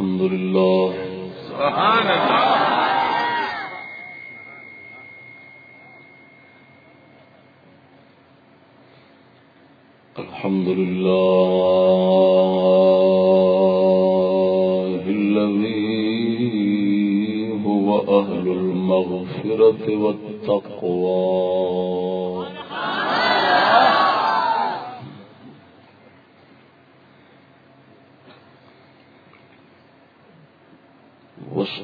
الحمد لله. سبحان الله الحمد لله الذي هو أهل المغفرة والتقوى. سبحان الله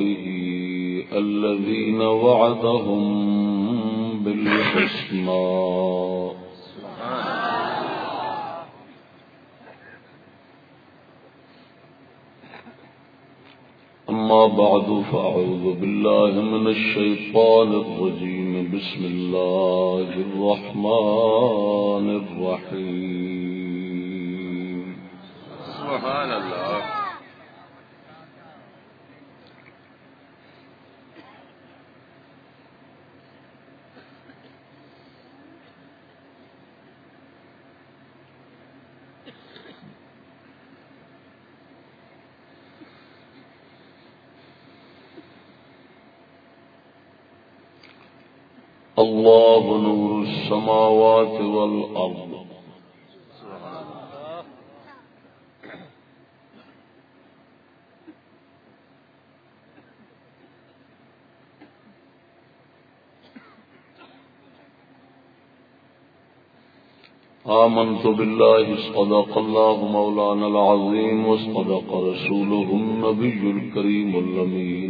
وأصحابه الذين وعدهم بالحسنى. أما بعد، فأعوذ بالله من الشيطان الرجيم. بسم الله الرحمن الرحيم. سبحان الله نور السماوات والأرض. آمنت بالله صدق الله مولانا العظيم وصدق رسوله النبي الكريم اللمين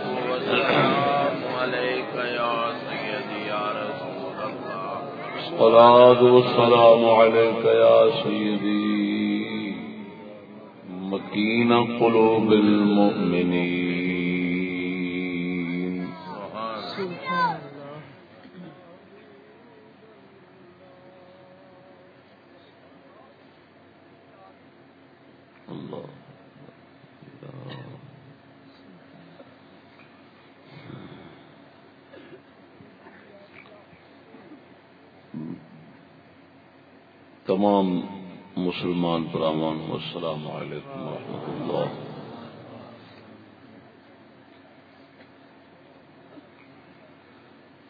الصلاة والسلام عليك يا سيدي مكين قلوب المؤمنين تمام مسلمان برامان السلام علیکم ورحمۃ اللہ۔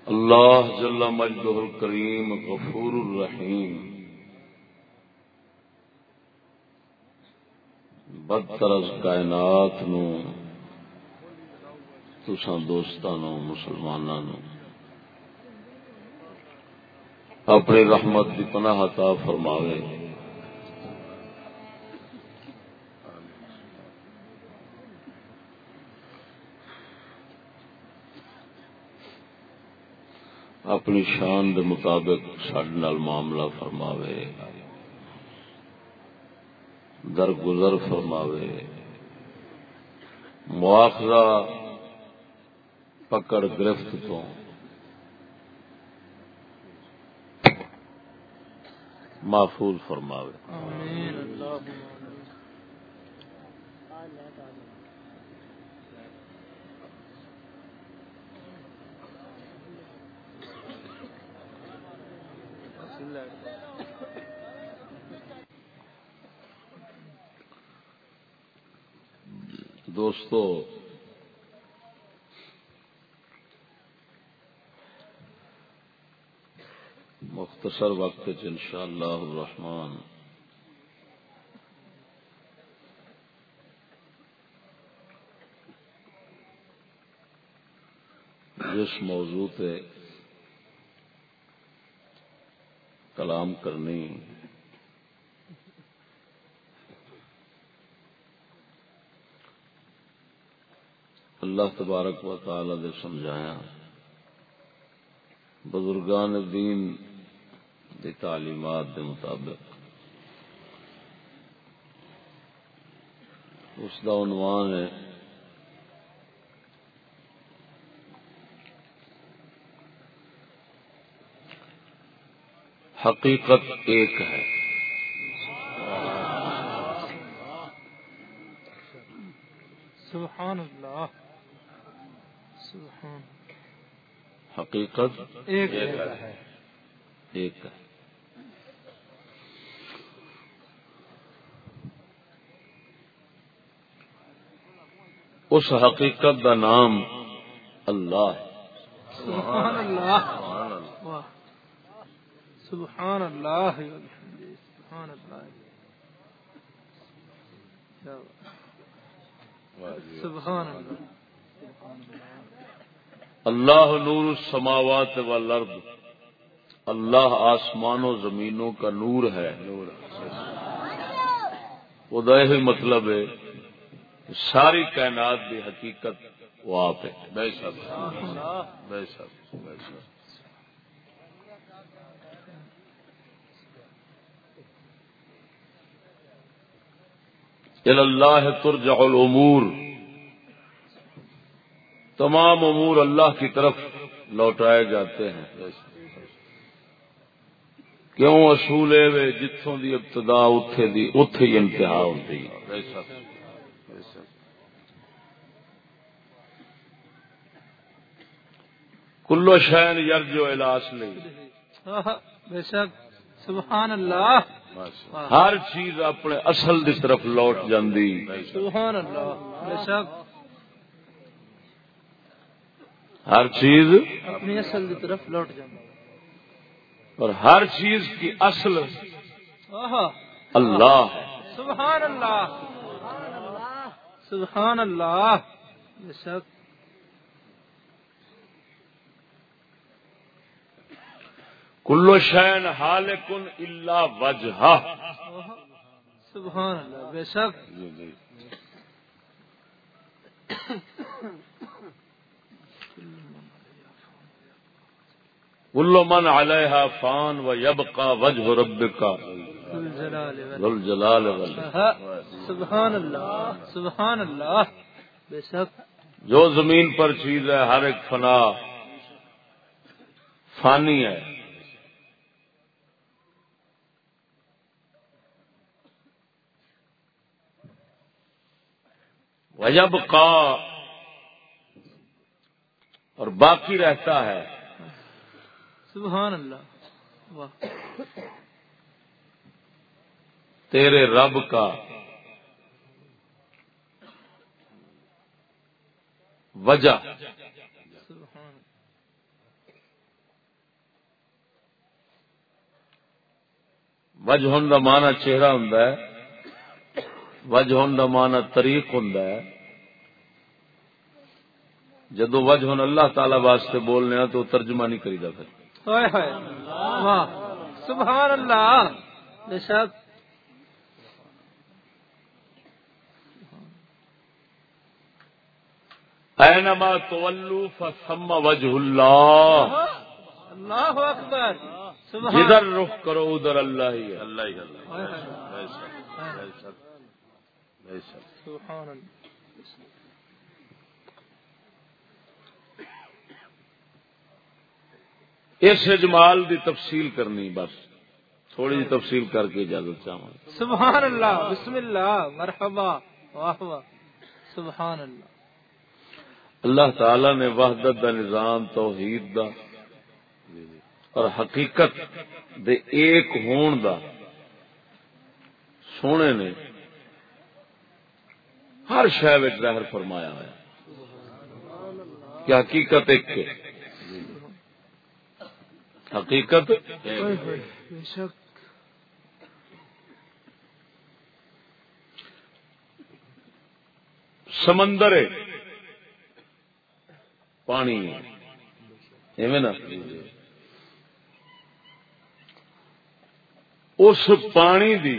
اللہ جل مجدہ الکریم، غفور الرحیم۔ بدتر از کائنات نو تسان دوستانو مسلمانانو اپنی رحمت کی پناہ عطا فرماوے۔ اپنی شان دے مطابق سڈے معاملہ فرماوے۔ درگزر فرماوے۔ مواخذہ پکڑ گرفت تو محفوظ فرماوے۔ دوستو مختصر وقت ان شاء اللہ الرحمان جس موضوع تے کلام کرنی اللہ تبارک و تعالی دے سمجھایا، بزرگان دین دی تعلیمات دے مطابق۔ اس کا عنوان ہے۔ حقیقت ایک ہے۔ سبحان اللہ۔ سبحان حقیقت ایک ہے۔ ایک ہے۔ اس حقیقت کا نام اللہ ہے۔ سبحان اللہ سبحان اللہ سبحان اللہ۔ سبحان اللہ اللہ نور السماوات والارض۔ اللہ آسمان و زمینوں کا نور ہے۔ وہ ہی مطلب ہے ساری کائنات کی حقیقت وہ آپ ہے۔ بے شک بے بے اللہ ترجع الامور۔ تمام امور اللہ کی طرف لوٹائے جاتے ہیں۔ کیوں؟ اصول وے جتوں دی ابتدا اتے دی اتے ہی انتہا ہوتی۔ بے کلو شہن یرجو الاس نہیں۔ بے شک سبحان اللہ۔ ہر چیز اپنے اصل دی طرف لوٹ جاندی۔ سبحان اللہ بے شک۔ ہر چیز اپنی اصل کی طرف لوٹ جانا اور ہر چیز کی اصل اللہ۔ سبحان اللہ۔ سبحان اللہ۔ بے شک۔ کلو شہن حال کن اللہ وجہ آہا، سبحان اللہ بے شک۔ جی جی۔ کلو من علیہ فان و یبقا وجہ رب کا آہا، سبحان اللہ سبحان اللہ بے شک۔ جو زمین پر چیز ہے ہر ایک فنا فانی ہے۔ وجب کا اور باقی رہتا ہے۔ سبحان اللہ واہ۔ تیرے رب کا۔ وجہ۔ وجہ دا مانا چہرہ ہوں وجہ دا مانا طریق ہوں جدو وجہ اللہ تعالی واسطے بولنے تو ترجمہ نہیں کری پھر۔ ہائے ہائے۔ واہ۔ سبحان اللہ بے شک۔ اینما تولو فثم وجہ اللہ۔ اللہ اکبر۔ سبحان جدھر رخ کرو ادھر اللہ ہی اللہ ہی اللہ بے شک۔ بے شک۔ سبحان اللہ اس اجمال دی تفصیل کرنی بس تھوڑی جی تفصیل کر کے اجازت چاہوں سبحان اللہ بسم اللہ مرحبا واہ واہ سبحان اللہ۔ اللہ تعالی نے وحدت دا نظام توحید دا اور حقیقت دے ایک ہون دا سونے نے ہر شہ ظاہر فرمایا ہے کہ حقیقت ایک ہے؟ حقیقت سمندر پانی ایویں نا اس پانی دی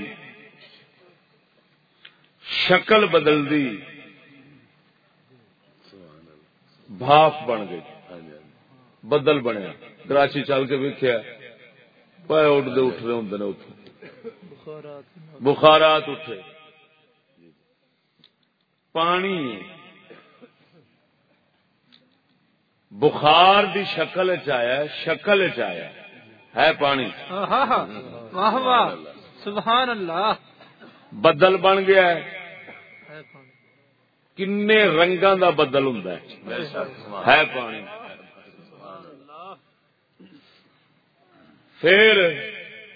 شکل بدل دی۔ بھاف بن گئی۔ بدل بنیا۔ کراچی چل کے ویکیا پائے اٹھتے اٹھ رہے ہوں اتنے بخارات بخارات اٹھے پانی۔ بخار دی شکل چیا شکل چیا ہے پانی۔ واہ واہ۔ سبحان اللہ۔ بدل بن گیا ہے۔ ہے پانی۔ کنے رنگاں دا بدل ہوں ہے۔ پانی۔ پھر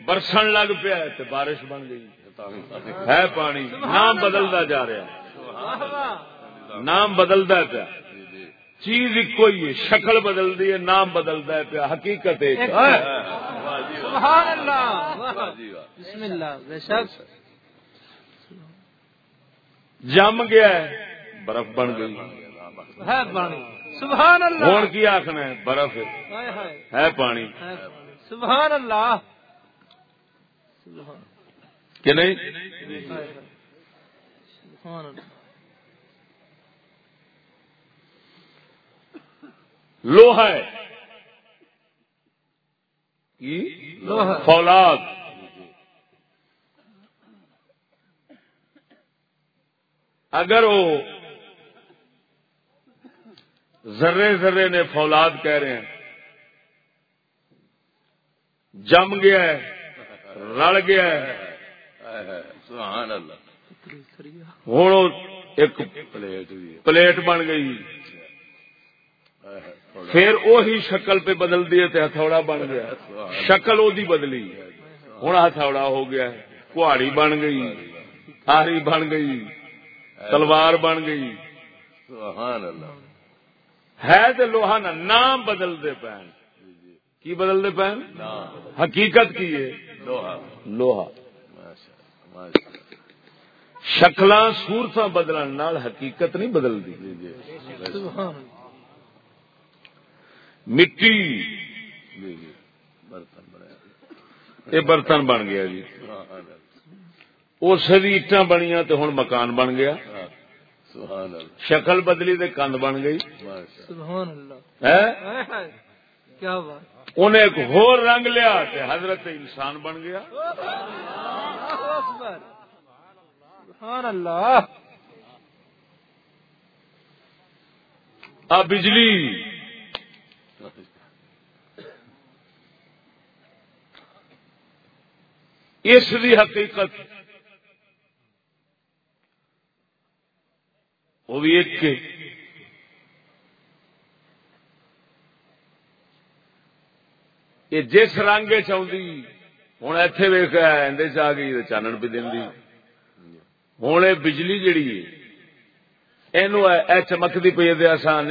برسن لگ پیا بارش بن گئی۔ ہے پانی۔ نام بدلتا جا رہا۔ نام بدلتا پیا۔ چیز ایک ہی ہے۔ شکل بدلتی ہے نام بدلتا ہے پیا۔ حقیقت ایک ہے۔ سبحان اللہ۔ واہ بسم اللہ۔ بے شک۔ جم گیا ہے برف بن گئی۔ ہے پانی۔ سبحان اللہ۔ ہوں کی آخنا ہے برف ہے پانی۔ سبحان اللہ۔ کہ نہیں؟ سبحان اللہ۔ لوہا ہے۔ لوہا فولاد۔ اگر وہ ذرے ذرے نے فولاد کہہ رہے ہیں۔ جم گیا ہے رل گیا ہے۔ سبحان اللہ۔ ہوں ایک پلیٹ بن گئی۔ پھر وہی شکل پہ بدل دیے تے ہتھوڑا بن گیا۔ شکل وہ بدلی۔ ہوں ہتھوڑا ہو گیا کہاڑی بن گئی۔ آری بن گئی۔ تلوار بن گئی۔ سبحان اللہ۔ ہے تو لوہا نا نام بدلتے پین کی بدلتے پین حقیقت کی ہے۔ لوہا۔ شکل سورت بدلن نال حقیقت نہیں بدلتی سبحان اللہ مٹی۔ جی جی۔ برتن بنایا یہ برتن بن گیا جی۔ اس دی اٹاں بنیاں تے ہن مکان بن گیا۔ ہاں، سبحان اللہ۔ شکل بدلی تے کند بن گئی۔ کیا بات۔ انہیں ایک ہور رنگ لیا تے حضرت انسان بن گیا۔ سبحان اللہ۔ آ بجلی۔ اس دی حقیقت وہ بھی ایک کے یہ جس رنگ چاہتی ہوں ایتھے ویخ اندر چ آ گئی چانن پہ دینی۔ ہوں یہ بجلی جیڑی ہے یہ چمکتی پی دے آسان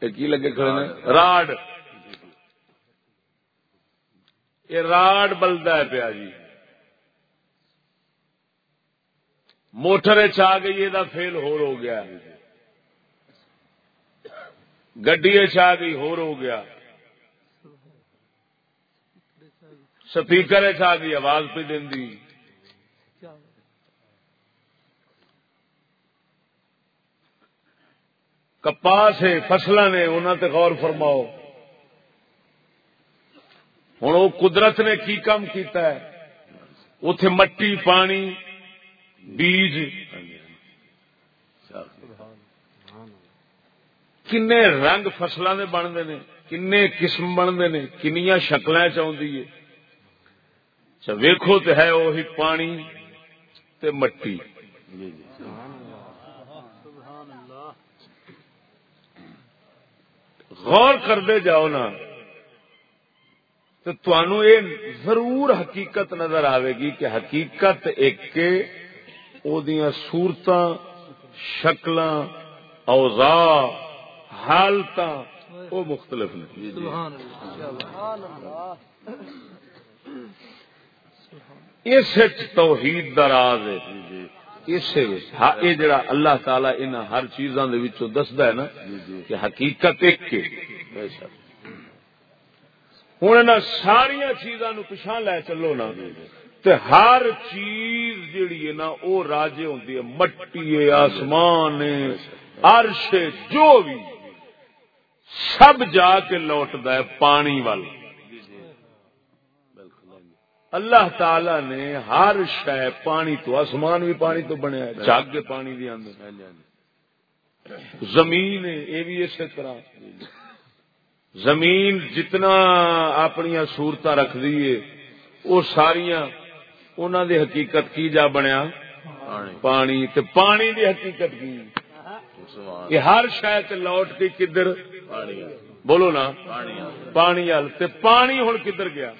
کی لگے کھڑے راڈ یہ راڈ بلدا ہے پیا جی۔ موٹر چ آ گئی، یہ فیل ہو گیا۔ گڈی چ آ گئی، ہور ہو گیا۔ سپیکر چ آ گئی، آواز پہ دینی کیا کپاس ہے فصل نے انہوں تے غور فرماؤ۔ ہوں وہ قدرت نے کی کام کیتا ہے؟ اتے مٹی، پانی، بیج۔ کنے رنگ فصلوں کے بنتے نے کنے قسم بنتے نے کنیا شکل چاہتی ہے۔ اچھا، تو ہے وہی پانی تے مٹی۔ جی، جی۔ غور کرتے جاؤ نا تو یہ ضرور حقیقت نظر آئے گی کہ حقیقت ایک سورت شکل اوزا حالت وہ مختلف نے جی جی۔ سبحان اللہ اس توحید دا راز ہے۔ جی اسے وچ ہا اے جڑا اللہ تعالی ان ہر چیزاں دے وچوں دسدا ہے نا کہ حقیقت ایک کے بے شک۔ ہن انہاں ساری چیزاں نو پچھا لے چلو نا تے ہر چیز جیڑی ہے نا او راجے ہوندی ہے مٹی ہے آسمان ہے عرش ہے جو بھی۔ سب جا کے لوٹدا ہے پانی وال۔ اللہ تعالی نے ہر شے پانی تو آسمان بھی پانی تو بنیا جگ پانی بھی آندے۔ زمین یہ بھی اسی طرح۔ زمین جتنا اپنی صورت رکھ دیے وہ ساریاں انہوں دی حقیقت کی جا بنیا۔ پانی پانی، تے پانی دی حقیقت کی۔ یہ ہر شاید لوٹ کے کدھر؟ پانی بولو نا۔ پانی پانی ہل تے پانی ہوں کدھر گیا؟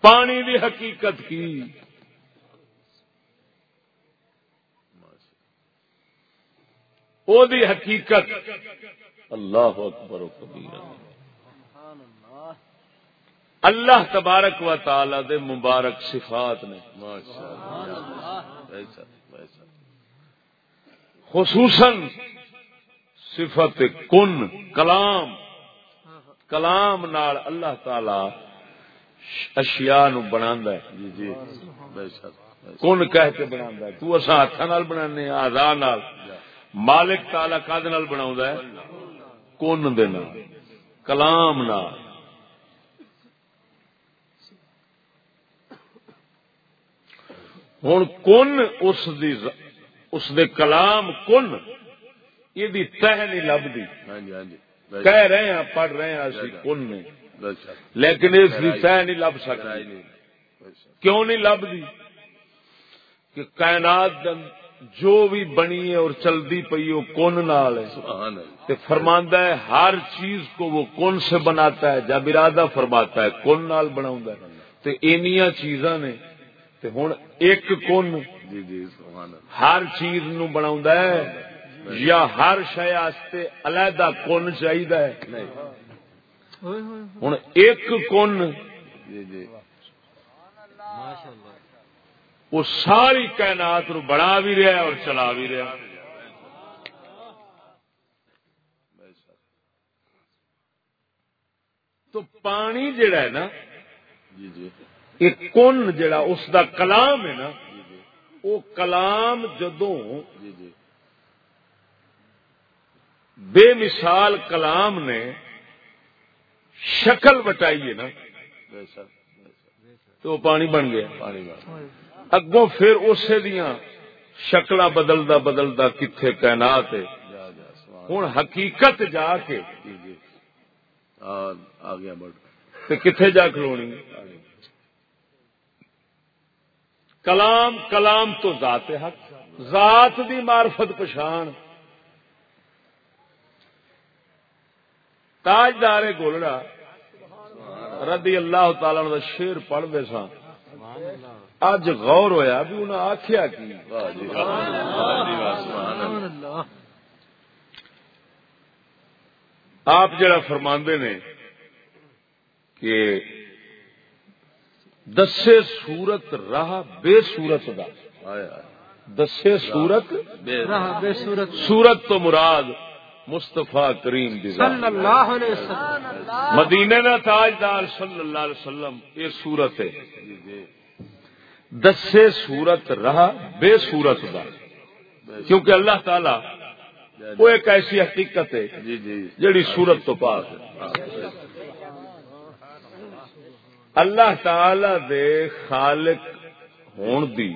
پانی دی حقیقت کی؟ ماشاء او دی حقیقت۔ اللہ اکبر و کبیرہ اللہ۔ تبارک و تعالی دے مبارک صفات نے۔ ماشاء خصوصاً صفت کن، کلام کلام نال اللہ تعالی اشیاء نو بناندا ہے۔ جی جی بے شک کن کہہ کے بناندا ہے۔ تو اسا ہاتھاں نال بنانے نال۔ مالک تعالی کاد نال بناوندا ہے؟ کن دے نال۔ کلام نال۔ ہن کن اس دی ز- اس دے کلام کن؟ یہ دی تہ نہیں لبدی ہاں جی ہاں جی۔ کہہ رہے ہیں پڑھ رہے ہیں اسی کن نے لیکن اس کی تہ نہیں لب سکتی۔ شک۔ کیوں نہیں لبدی کہ کائنات جو بھی بنی ہے اور چلدی پئی وہ کن نال ہے۔ فرماندا ہے ہر چیز کو وہ کن سے بناتا ہے جب ارادہ فرماتا ہے کن نال اینیاں چیزاں نے تے ہن ایک کن جی جی سبحان اللہ۔ ہر چیز نو بناوندا ہے یا ہر شے علیحدہ کن ہوئے ہن ایک کن جی جی۔ وہ ساری کائنات نو بنا بھی رہا ہے اور چلا بھی رہا تو پانی جڑا ہے نا جی جی۔ ایک کن جڑا اس دا کلام ہے نا وہ کلام جدوں بے مثال کلام نے شکل بٹائی ہے نا تو پانی بن گیا۔ پانی ہوئے اگوں پھر اسے دیاں شکل بدلدا بدلدا کتنے کائنات ہوں حقیقت جا کے جی جی۔ آ گیا کتنے جا کھلونی؟ کلام کلام تو ذات حق، ذات دی معرفت پچھان تاجدار گولڑا رضی اللہ تعالی عنہ دا شیر پڑھتے سا اج غور ہویا بھی انہاں آخیا کی۔ آپ جڑا فرماندے نے کہ دسے صورت راہ بے صورت دا۔ دسے صورت بے رہا بے صورت صورت تو مراد مصطفیٰ کریم دی ذات صلی اللہ علیہ وسلم۔ مدینے دا تاجدار صلی اللہ علیہ وسلم یہ صورت ہے۔ دسے صورت رہا بے صورت دا۔ کیونکہ اللہ تعالی وہ ایک ایسی حقیقت ہے جی جی۔ جڑی صورت تو پاک ہے۔ اللہ تعالی دے خالق ہون دی.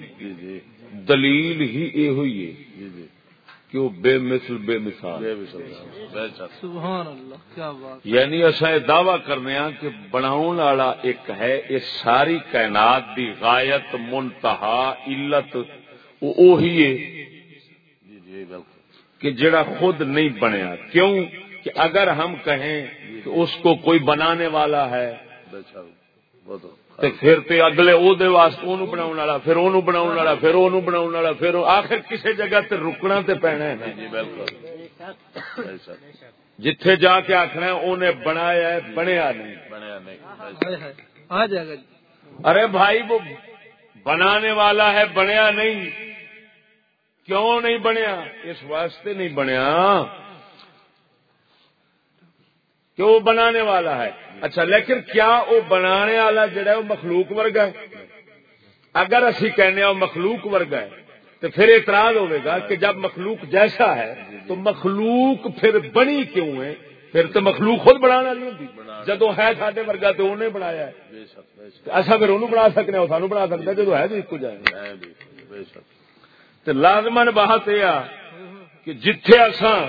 دلیل ہی یہ ہوئی ہے جی جی کہ وہ بے مثل بے مثال. سبحان اللہ کیا بات. یعنی اصا یہ دعوی کرنے ہاں کہ بناؤن والا ایک ہے یہ ساری کائنات دی غایت منتہا علت وہ وہی ہے جی جی بالکل. کہ جڑا خود نہیں بنیا. کیوں؟ کہ اگر ہم کہیں کہ اس کو کوئی بنانے والا ہے تے پھر تے اگلے او دے واسطے اونوں بناون والا پھر اونوں بناون والا پھر اونوں بناون والا پھر آخر کسی جگہ تے رکنا تے پینا ہے نا۔ جی بالکل۔ جتھے جا کے آخنا ہے اونے بنایا ہے بنیا نہیں۔ بنیا نہیں۔ ہائے ہائے۔ آ جائے گا جی۔ ارے بھائی وہ بنانے والا ہے بنیا نہیں۔ کیوں نہیں بنیا؟ اس واسطے نہیں بنیا۔ کہ وہ بنانے والا ہے۔ اچھا لیکن کیا وہ بنانے والا جڑا ہے وہ مخلوق ورگا ہے؟ اگر اسی کہنے وہ مخلوق ورگا ہے تو پھر اعتراض ہوئے گا کہ جب مخلوق جیسا ہے تو مخلوق پھر بنی کیوں ہے؟ پھر تو مخلوق خود بنانا نہیں ہوتی جدو ہے سڈے ورگا تو انہیں بنایا ہے۔ اچھا پھر انہوں بنا سکنے وہ سانو بنا سکتا جدو ہے تو ایک جائے۔ تو لازمن بات یہ کہ جتھے اساں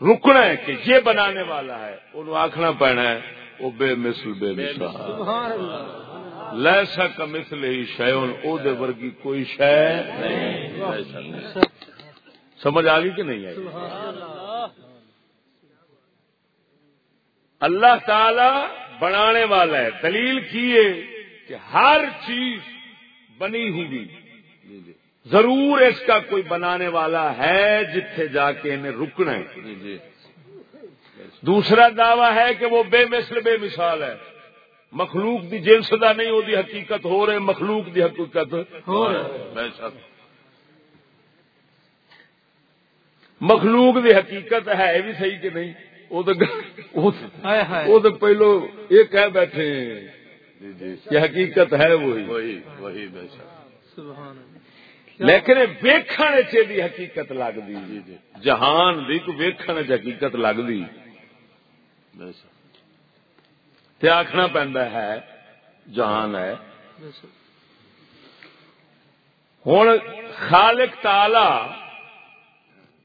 رکنا ہے کہ یہ بنانے والا ہے انہوں آخنا پینا ہے وہ بے مثل بے مثال۔ لیسا کا مثل ہی شیون او دے ورگی کوئی شے نہیں۔ سمجھ آ گئی کہ نہیں آئی؟ اللہ تعالی بنانے والا ہے۔ دلیل کی ہے کہ ہر چیز بنی ہوئی ضرور اس کا کوئی بنانے والا ہے جتھے جا کے انہیں رکنا ہے۔ جی جی۔ دوسرا دعویٰ ہے کہ وہ بے مثل بے مثال ہے۔ مخلوق دی جنس دا نہیں وہ دی حقیقت ہو رہے مخلوق دی حقیقت ہو شک۔ مخلوق دی حقیقت ہے یہ بھی صحیح کہ نہیں؟ وہ تو پہلو یہ کہہ بیٹھے ہیں جی جی۔ کہ حقیقت ہے وہی۔ وہی وہی بے شک۔ سبحان اللہ۔ لیکن ویکھن چ دی حقیقت لگتی جی جی جہان دی ویکھن چ حقیقت لگتی تے آخنا پہنتا ہے جہان ہے۔ ہوں خالق تالا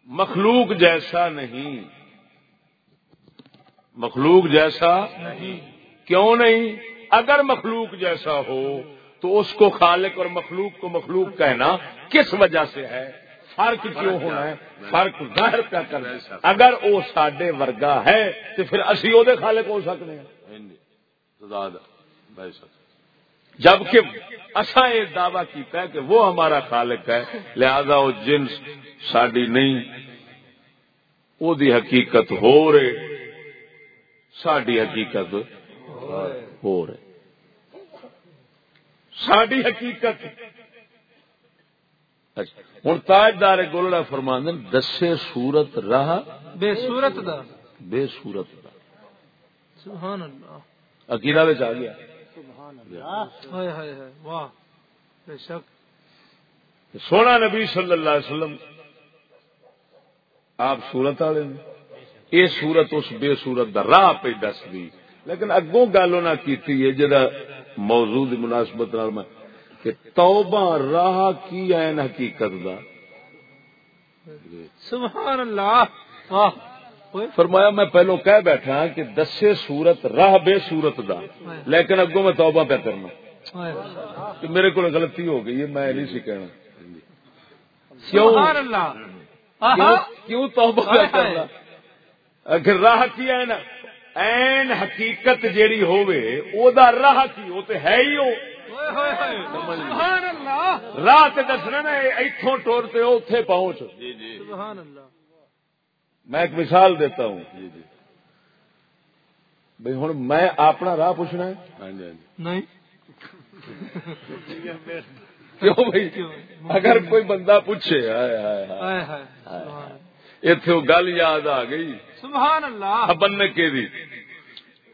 مخلوق جیسا نہیں۔ مخلوق جیسا نہیں۔ کیوں نہیں؟ اگر مخلوق جیسا ہو تو اس کو خالق اور مخلوق کو مخلوق کہنا کس وجہ سے ہے؟ فرق کیوں ہونا ہے؟ فرق ظاہر کیا کرنا ہے؟ اگر وہ سڈے ورگا ہے تو پھر اسی وہ خالق ہو سکتے ہیں۔ جبکہ اصا یہ دعوی کیتا ہے کہ وہ ہمارا خالق ہے لہذا وہ جنس ساری نہیں وہ دی حقیقت ہو رہے ساری حقیقت ہو رہے۔ ساری حقیقت اچھا ہوں تاجدار گولڑا فرماندن دسے صورت راہ۔ بے صورت دا۔ بے صورت دا۔ سبحان اللہ۔ عقیدہ بچ آ گیا۔ ہائے ہائے ہائے واہ بے شک۔ سونا نبی صلی اللہ علیہ وسلم آپ سورت والے یہ سورت اس بے سورت دا راہ پہ دس دی۔ لیکن اگوں گل نہ کیتی ہے جڑا موضوع دی مناسبت نال میں کہ توبہ راہ کی این حقیقت دا؟ سبحان اللہ فرمایا میں پہلو کہہ بیٹھا کہ دسے سورت راہ بے سورت دا لیکن اگوں میں توبہ پہ کرنا۔ کہ میرے کو غلطی ہو گئی ہے میں نہیں سی کہنا۔ کیوں؟ سبحان اللہ کیوں؟ توبہ پہ کرنا؟ اگر راہ کی ہے نا این حقیقت جیڑی ہووے او دا راہ کی وہ تے ہے ہی ہو اوئے ہوئے ہوئے۔ سبحان اللہ۔ راہ تے دسنا نا ایتھوں ٹور تے اوتھے پہنچ۔ جی جی۔ سبحان اللہ۔ میں ایک مثال دیتا ہوں۔ جی جی۔ بھئی ہن میں اپنا راہ پوچھنا ہے؟ ہاں جی ہاں جی۔ نہیں۔ کیوں بھائی اگر کوئی بندہ پوچھے ہائے ہائے ہائے۔ ہائے وہ گل یاد آ گئی۔ سبحان اللہ۔ بننے کے دی۔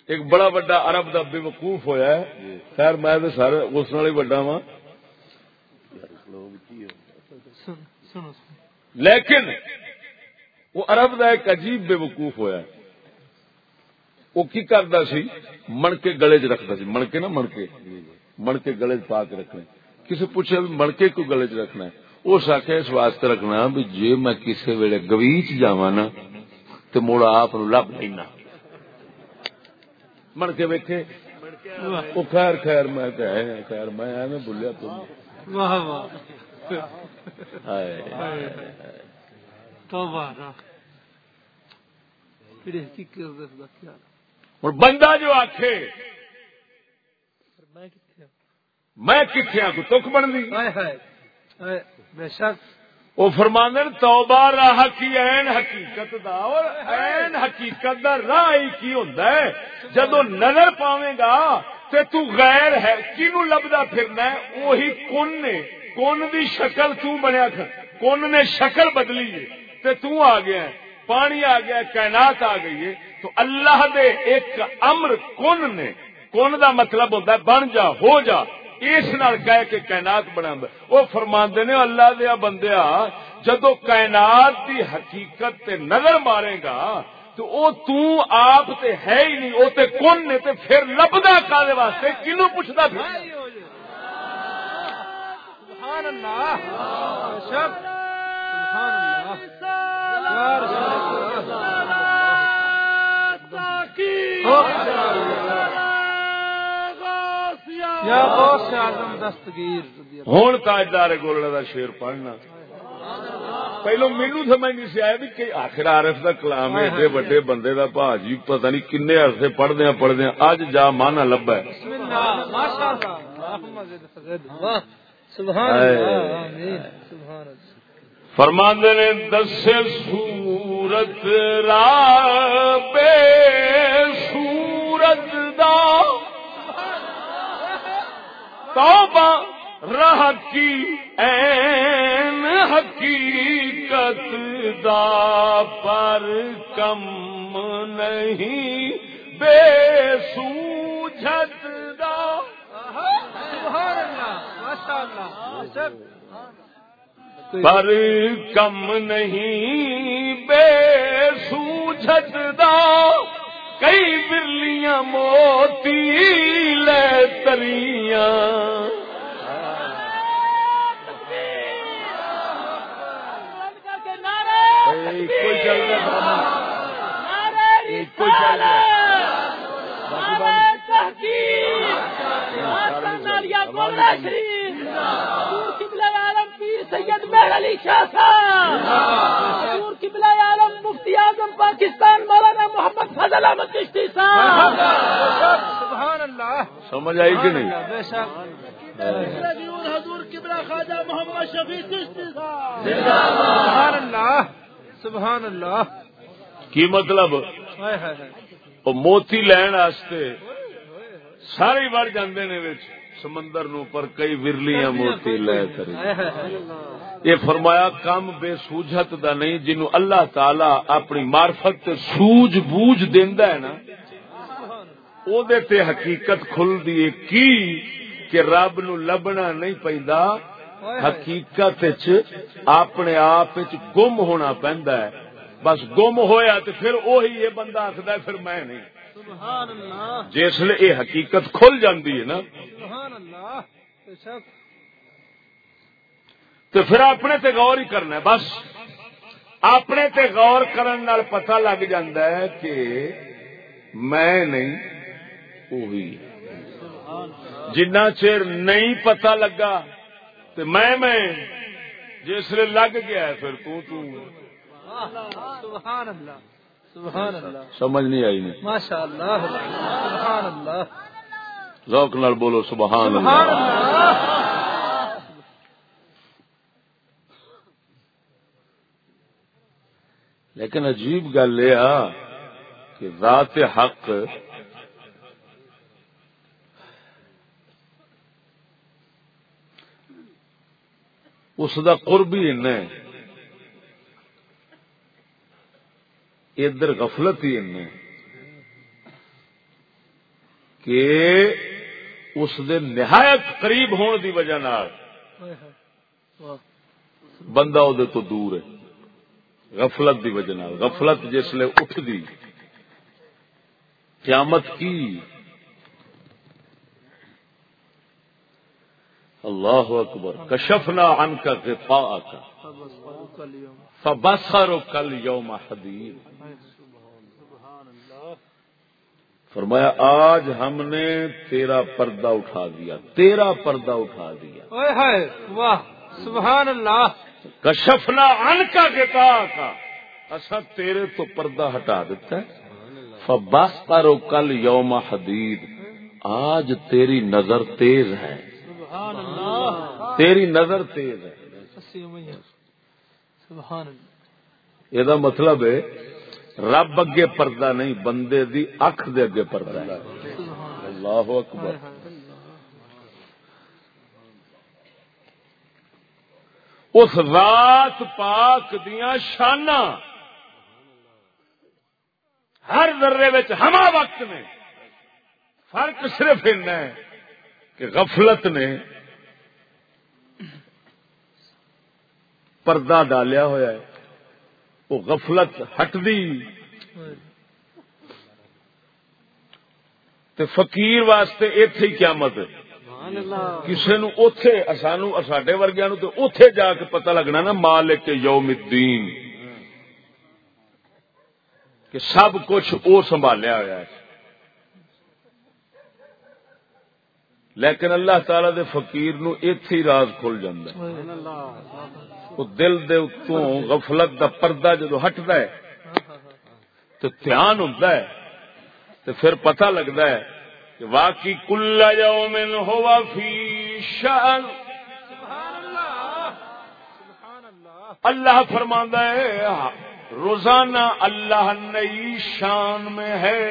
ایک بڑا بڑا عرب دا بے وقوف ہویا ہے۔ خیر میں تو سارے اس نال ہی بڑا وا لیکن وہ عرب دا ایک عجیب بے وقوف ہویا ہے۔ وہ کی کردا سی؟ مڑکے گلے چ رکھدا سی۔ مڑکے نا مڑکے مڑکے گلے چ پا کے رکھنے۔ کسی پوچھے بھی مڑکے کو گلے چ رکھنا ہے؟ اس آخیا اس واسطے رکھنا بھی جے میں کسی ویلے گویچ جاواں نا تے موڑا آپ لب لینا۔ مڑکے ویکھے وہ خیر خیر میں خیر میں بھولیا تم بندہ جو آخے میں کتنے کو تک ہائے ہائے، بے شک۔ وہ فرماندن، توبہ راہ کی، این حقیقت دا، اور این حقیقت دا راہ ہی کی ہوندا ہے؟ جدو نظر پاویں گا تے تو غیر ہے کینو لبدا پھرنا ہے؟ وہی کون نے کون دی شکل تو بنیا کھا کون نے شکل بدلی ہے، تے تو آ گیا ہے، پانی آ گیا ہے، کائنات آ گئی ہے۔ تو اللہ دے ایک امر کون نے کون دا مطلب ہوتا ہے، بن جا، ہو جا۔ اس نال کہہ کے کائنات بنا وہ فرماندے نے اللہ دیا بندیا جدو کائنات دی حقیقت تے نظر مارے گا تو او تو آپ تے ہے ہی نہیں او تے کون نے تے پھر لبدا کالے واسطے کنو پوچھدا پھر؟ سبحان اللہ سبحان اللہ رسول اللہ یا غوث اعظم دستگیر رضی اللہ ہوں تاجدار گولڑا دا شیر پڑھنا۔ پہلو مینو سمجھ نہیں سی آیا بھی کہ آخر عارف دا کلام ہے ایڈے وڈے بندے دا بھاجی پتہ نہیں کنے عرصے پڑھدیا پڑھدیا اج جا مانا لبا ہے۔ فرماندے نے دس سورت را بے سورت توبہ، راہ کی این حقیقت دا پر کم نہیں، بے سوجت دا۔ سبحان اللہ ماشاء پر کم نہیں، بے سوجت دا۔ کئی برلیاں موتی لے تریاں کوئی چل رہا کوئی چل رہا سید مہر علی شاہ صاحب. قبلہ عالم مفتی اعظم پاکستان مولانا محمد فضل احمد چشتی صاحب. سبحان اللہ. سمجھ آئی کہ نہیں؟ بے شک. حضور قبلہ خواجہ محمد شفیع چشتی صاحب. سبحان اللہ. سبحان اللہ. کی مطلب؟ ہائے ہائے ہائے. وہ موتی لین واسطے سارے بڑھ جاندے نے وچ سمندر نو پر کئی ورلیاں موتی لے کر یہ فرمایا کام بے سوجھت دا نہیں جنو اللہ تعالی اپنی معرفت تے سوج بوجھ دیندا ہے نا او دے تے حقیقت کھل دی کی کہ رب نو لبنا نہیں پیندا۔ حقیقت وچ اپنے آپ وچ گم ہونا پیندا ہے۔ بس گم ہویا تے پھر وہی یہ بندہ آخدا ہے پھر میں نہیں۔ جس لیے یہ حقیقت کھل جاندی ہے نا سبحان اللہ. تو پھر اپنے تے غور ہی کرنا ہے بس. اپنے تے غور کرن نال پتہ لگ جاندہ ہے کہ میں نہیں وہی جنہ چیر نہیں پتہ لگا تو میں میں جس لیے لگ گیا ہے پھر تو تو۔ سبحان اللہ. سبحان اللہ. سمجھ نہیں آئی نہیں. ماشاء اللہ. سبحان اللہ. ذوق نال بولو سبحان سبحان اللہ. اللہ لیکن عجیب گل یہ کہ ذات حق اس دا قرب ہی ادھر غفلت ہی ان کہ اس دے نہایت قریب ہون دی وجہ نال بندہ او دے بندہ تو دور ہے۔ غفلت دی وجہ نال۔ غفلت جس لے اٹھ دی قیامت کی اللہ اکبر کشفنا عن کا غفا کا فبصر کل یوم اللہ فرمایا آج ہم نے تیرا پردہ اٹھا دیا تیرا پردہ اٹھا دیا۔ واہ سبحان اللہ۔ کشفنا عن کا غفا کا اصا تیرے تو پردہ ہٹا دیتا ہے۔ فبصر کل یوم حدید۔ آج تیری نظر تیز ہے۔ سبحان اللہ. تیری نظر تیز ہے. سبحان اللہ. یہ مطلب ہے رب اگے پردہ نہیں بندے دی اکھ دے اگے پردہ ہے. اللہ اکبر. اس رات پاک دیا شانہ ہر ذرے ہما وقت نے فرق صرف ہے۔ کہ غفلت نے پردہ ڈالیا ہوا ہے۔ وہ غفلت ہٹدی تے فقیر واسطے ایتھے ہی قیامت کسی نو سانو ساڈے ورگیا نو تے اوتھے جا کے پتہ لگنا نا مالک یوم الدین۔ کہ سب کچھ او سنبھالیا ہوا ہے۔ لیکن اللہ تعالی دے فقیر نو ایتھے ہی راز کھل جاندا ہے۔ وہ دل دے اتوں غفلت دا پردہ جدو ہٹدا ہے، تو دھیان ہوندا ہے، تو پھر پتہ لگدا ہے کہ واقعی کل یوم ہوا فی شان اللہ فرماندا ہے، روزانہ اللہ نئی شان میں ہے۔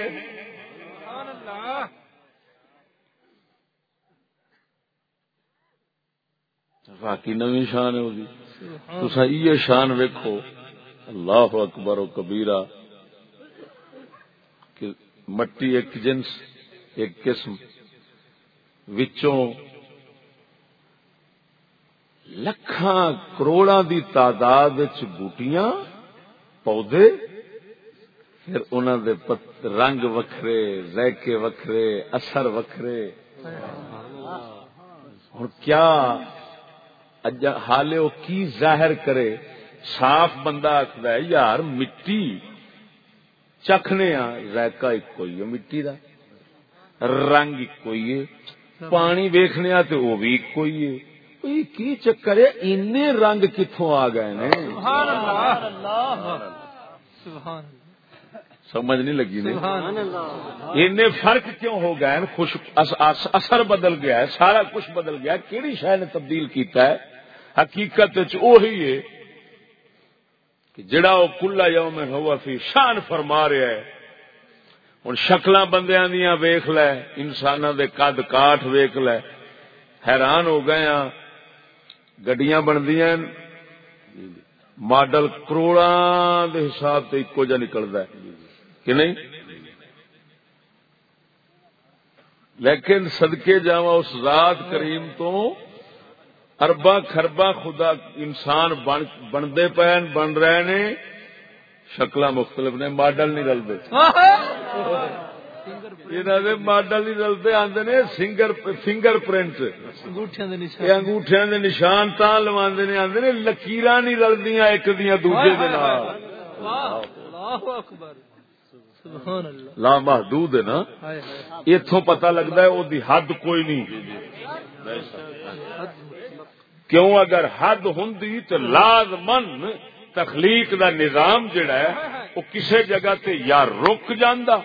باقی نوی شان ہے ہوگی تسا یہ شان ویکھو، اللہ اکبر و کبیرہ، کہ مٹی ایک جنس، ایک قسم، وچوں لکھاں کروڑاں دی تعداد وچ بوٹیاں، پودے، پھر انہوں دے پت، رنگ وکھرے، ذائقے وکھرے، اثر وکھرے۔ ہوں کیا حالے وہ کی ظاہر کرے؟ صاف بندہ آخر یار مٹی چکھنے آ ذائقہ ایک ہی ہے مٹی دا رنگ ایک ہی ہے پانی ویکھنے آ تو وہ بھی ایک ہی ہے۔ کی چکر ہے؟ این رنگ کتوں آ گئے نے؟ اللہ۔ سمجھ نہیں لگی این فرق کیوں ہو گئے؟ خوش اث- اث- اثر بدل گیا ہے سارا کچھ بدل گیا ہے۔ کیڑی شہ نے تبدیل کیتا ہے؟ حقیقت وچ وہی ہے کہ جڑا وہ کلا یوم ہوا فی شان فرما رہا ہے۔ ہوں شکل بندیاں دیا ویخ لے انسانوں دے قد کاٹ ویخ لے۔ حیران ہو گئے ہاں گڈیاں بندیاں ماڈل کروڑاں دے حساب سے ایکو جا نکلتا ہے۔ کہ نہیں؟ لیکن صدقے جاوا اس ذات کریم تو اربا خربا خدا انسان بن بنتے پے بن رہے نے شکل مختلف نے ماڈل نہیں رلتے۔ ماڈل نہیں رلتے آتے نے سنگر فنگر پرنٹ۔ یہ دے نشان تا لوا نے آتے نے لکیر نہیں رلدیاں ایک دیا دوجے لا محدود ہے نا؟ اتوں پتا لگتا ہے وہ حد کوئی نہیں۔ کیوں اگر حد ہوں تو لازمن تخلیق دا نظام جڑا ہے وہ کسی جگہ تے یا رک جاندہ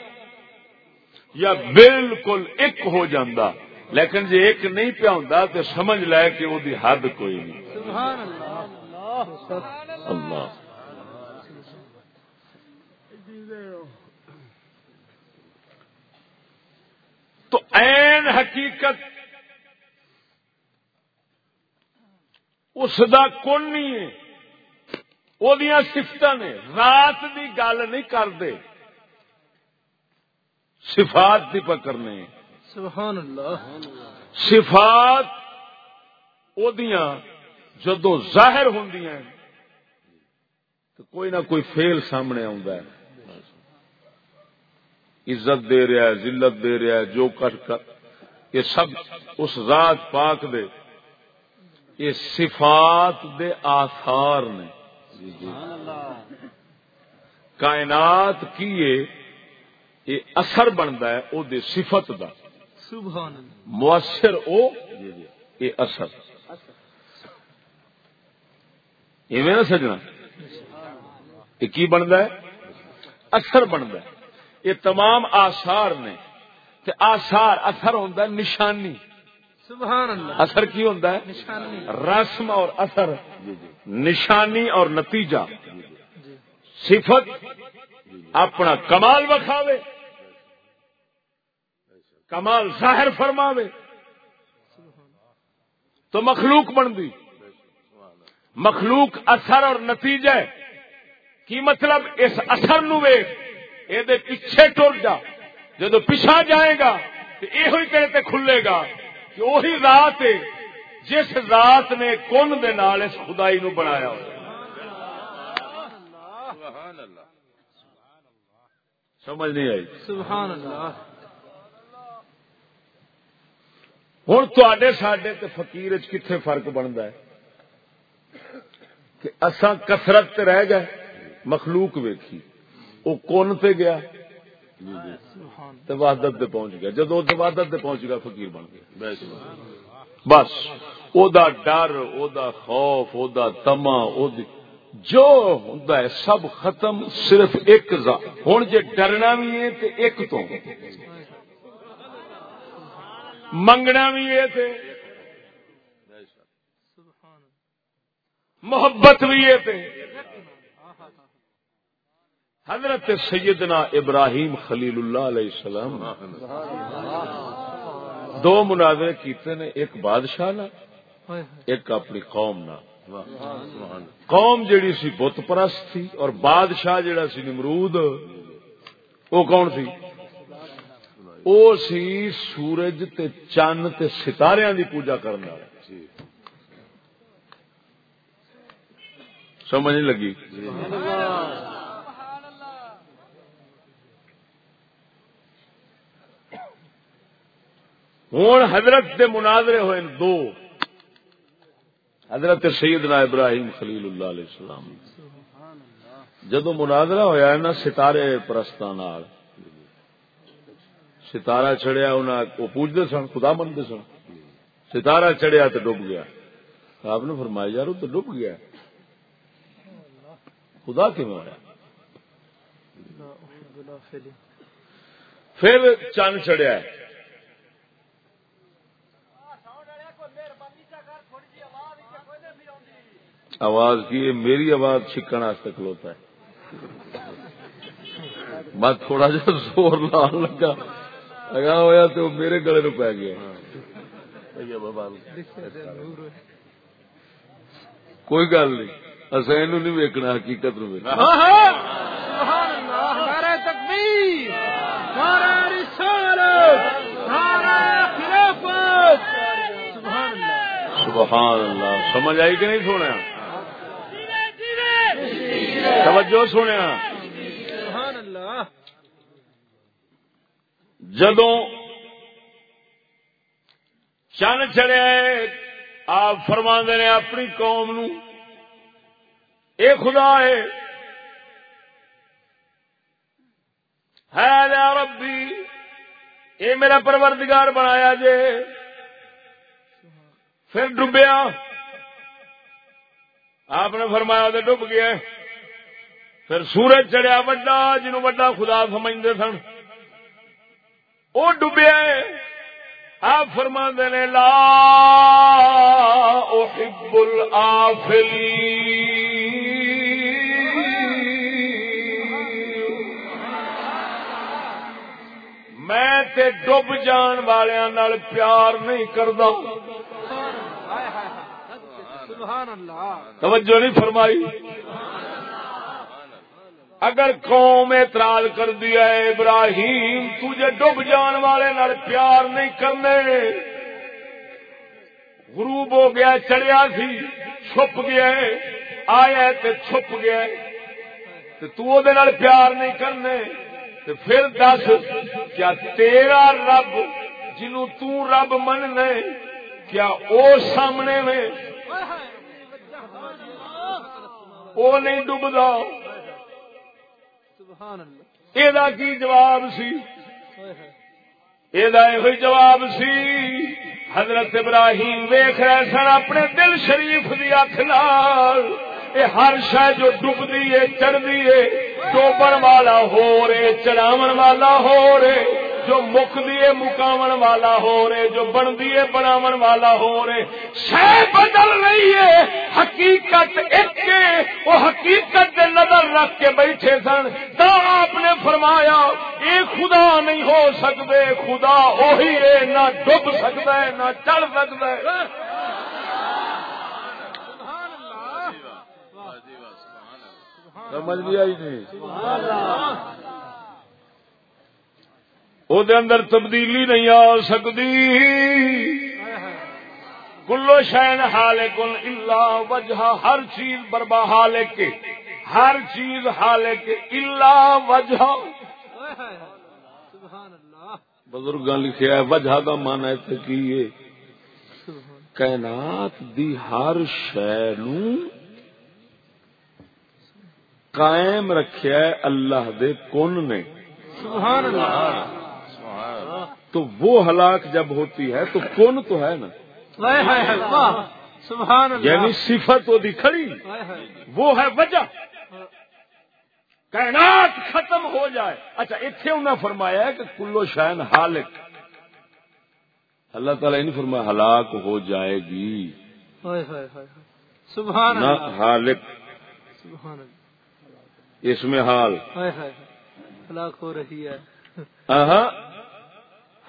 یا بالکل ایک ہو جاندہ لیکن جی ایک نہیں پیا ہوں تو سمجھ لے کہ وہ حد کوئی نہیں۔ سبحان اللہ اللہ۔ تو این حقیقت اس دا کون نہیں ہے۔ وہ سفت نے۔ رات دی گل نہیں کرتے۔ صفات دی پکڑنے سبحان اللہ۔ صفات جدو ظاہر ہوندیاں تو کوئی نہ کوئی فیل سامنے ہے۔ عزت دے رہا ہے ذلت دے رہا ہے جو کر یہ سب اس ذات پاک دے۔ یہ صفات دے آثار نے۔ کائنات کی یہ اثر بنتا ہے، او دے صفت دا۔ سبحان مؤثر او یہ اثر۔ ایویں نا سجنا۔ یہ کی بنتا ہے؟ اثر بنتا ہے۔ یہ تمام آثار نے تے آثار اثر ہوتا ہے، نشانی۔ اثر کی ہوتا ہے؟ رسم اور اثر۔ نشانی اور نتیجہ۔ جی صفت اپنا کمال بکھاوے کمال ظاہر فرماوے۔ تو مخلوق بن مخلوق اثر اور نتیجہ کی مطلب؟ اس اثر نو یہ پیچھے ٹر جا۔ جدو پیچھا جائے گا تو یہ کھلے گا۔ کہ وہی رات ہے جس رات نے کن دے نال اس خدائی نو بنایا ہو سمجھ نہیں آئی؟ سبحان اللہ۔ ہوں تے سڈے فکیر کتنے فرق بنتا ہے؟ کہ اساں کسرت رہ گئے مخلوق ویکھی وہ کون تے گیا تے وحدت تے پہنچ گیا۔ جدو وحدت تے پہنچ گیا فقیر بن گیا۔ بس او دا ڈر او دا خوف او دا تما او دی جو ہوندا ہے سب ختم صرف ایک ہوں جے ڈرنا بھی ہے تے ایک تو۔ منگنا بھی ہے تے۔ محبت بھی ہے تے۔ حضرت سیدنا ابراہیم خلیل اللہ علیہ السلام دو مناظرے کیتے نے، ایک بادشاہ نا ایک اپنی قوم نا قوم جیڑی سی بت پرست تھی اور بادشاہ جیڑا سی نمرود وہ کون سی؟ او سی سورج تے چند تے ستاریاں دی پوجا کرنا سمجھ نہیں لگی؟ ہوں حضرت دے مناظرے ہوئے دو۔ حضرت سیدنا ابراہیم خلیل اللہ علیہ السلام۔ جدو مناظرہ ہویا ہے نا ستارے پرستان ستارہ چڑیا وہ پوجتے سن، خدا منتے سن۔ ستارہ چڑیا تو ڈب گیا۔ آپ نے فرمایا، یار تو ڈب گیا۔ خدا کیوں آیا پھر چند چڑیا ہے۔ آواز کی ہے میری آواز چھکن واسطے کھلوتا ہے۔ میں تھوڑا جا زور لان لگا۔ لگا ہوا تو میرے گلے نو پی گیا۔ کوئی گل نہیں۔ اصا یہ نہیں ویکنا حقیقت نو سبحان اللہ۔ سمجھ آئی کہ نہیں سونا توجہ سنیا سبحان اللہ جدو چن چڑیا آپ فرما نے اپنی قوم نو، اے خدا ہے ہاں ہے ربی، اے میرا پروردگار بنایا جے۔ پھر ڈبیا، آپ نے فرمایا تو ڈب گیا۔ پھر سورج چڑیا وڈا جنو وڈا خدا سمجھتے سن۔ وہ ڈبیا آپ فرما نے لا احب الافلی میں تے ڈب جان والوں پیار نہیں کردا۔ توجہ نہیں فرمائی۔ اگر قوم اعتراض کر دیا ہے ابراہیم تجھے ڈب جان والے نال پیار نہیں کرنے۔ غروب ہو گیا چڑیا سی چھپ گیا ہے آیا تے چھپ گیا ہے۔ تے تو او دے نال پیار نہیں کرنے۔ تے پھر دس کیا تیرا رب جنوں تو رب مننے کیا او سامنے میں او نہیں ڈبدا۔ یہ کی جواب سی؟ ہائے یہ جواب سی۔ حضرت ابراہیم ویخ رہے سن اپنے دل شریف دی اکھ نال۔ یہ ہر شہ جو ڈبدی ہے چڑھتی ہے ڈوبن والا ہو رہے چڑھاو والا ہو رہے۔ جو مک دیے مکاون والا ہو رہے جو بن دیے بناون والا ہو رہے۔ شہ بدل رہی ہے۔ حقیقت ایک وہ حقیقت دے نظر رکھ کے بیٹھے سن۔ تو آپ نے فرمایا یہ خدا نہیں ہو سکتے خدا وہی ہے۔ نہ ڈب سکتا ہے نہ چڑھ سکتا ہے۔ سمجھ بھی آئی نہیں وہ اندر تبدیلی نہیں آ سکتی کلو شین حال کل اللہ وجہ ہر چیز بربا حال کے ہر چیز حال کے اللہ وجہ بزرگ لکھا ہے وجہ کا من ہے کی کائنات دی ہر شہ قائم رکھیا ہے اللہ دے کن نے سبحان اللہ تو وہ ہلاک جب ہوتی ہے تو کون تو ہے نا؟ سبحان اللہ۔ یعنی صفت وہ کھڑی۔ وہ ہے وجہ۔ کائنات ختم ہو جائے۔ اچھا اتنے انہیں فرمایا ہے کہ کلو شائن حالک اللہ تعالیٰ نہیں فرمایا ہلاک ہو جائے گی۔ سبحان نہ اللہ۔ اس میں حال۔ ہلاک ہو رہی ہے۔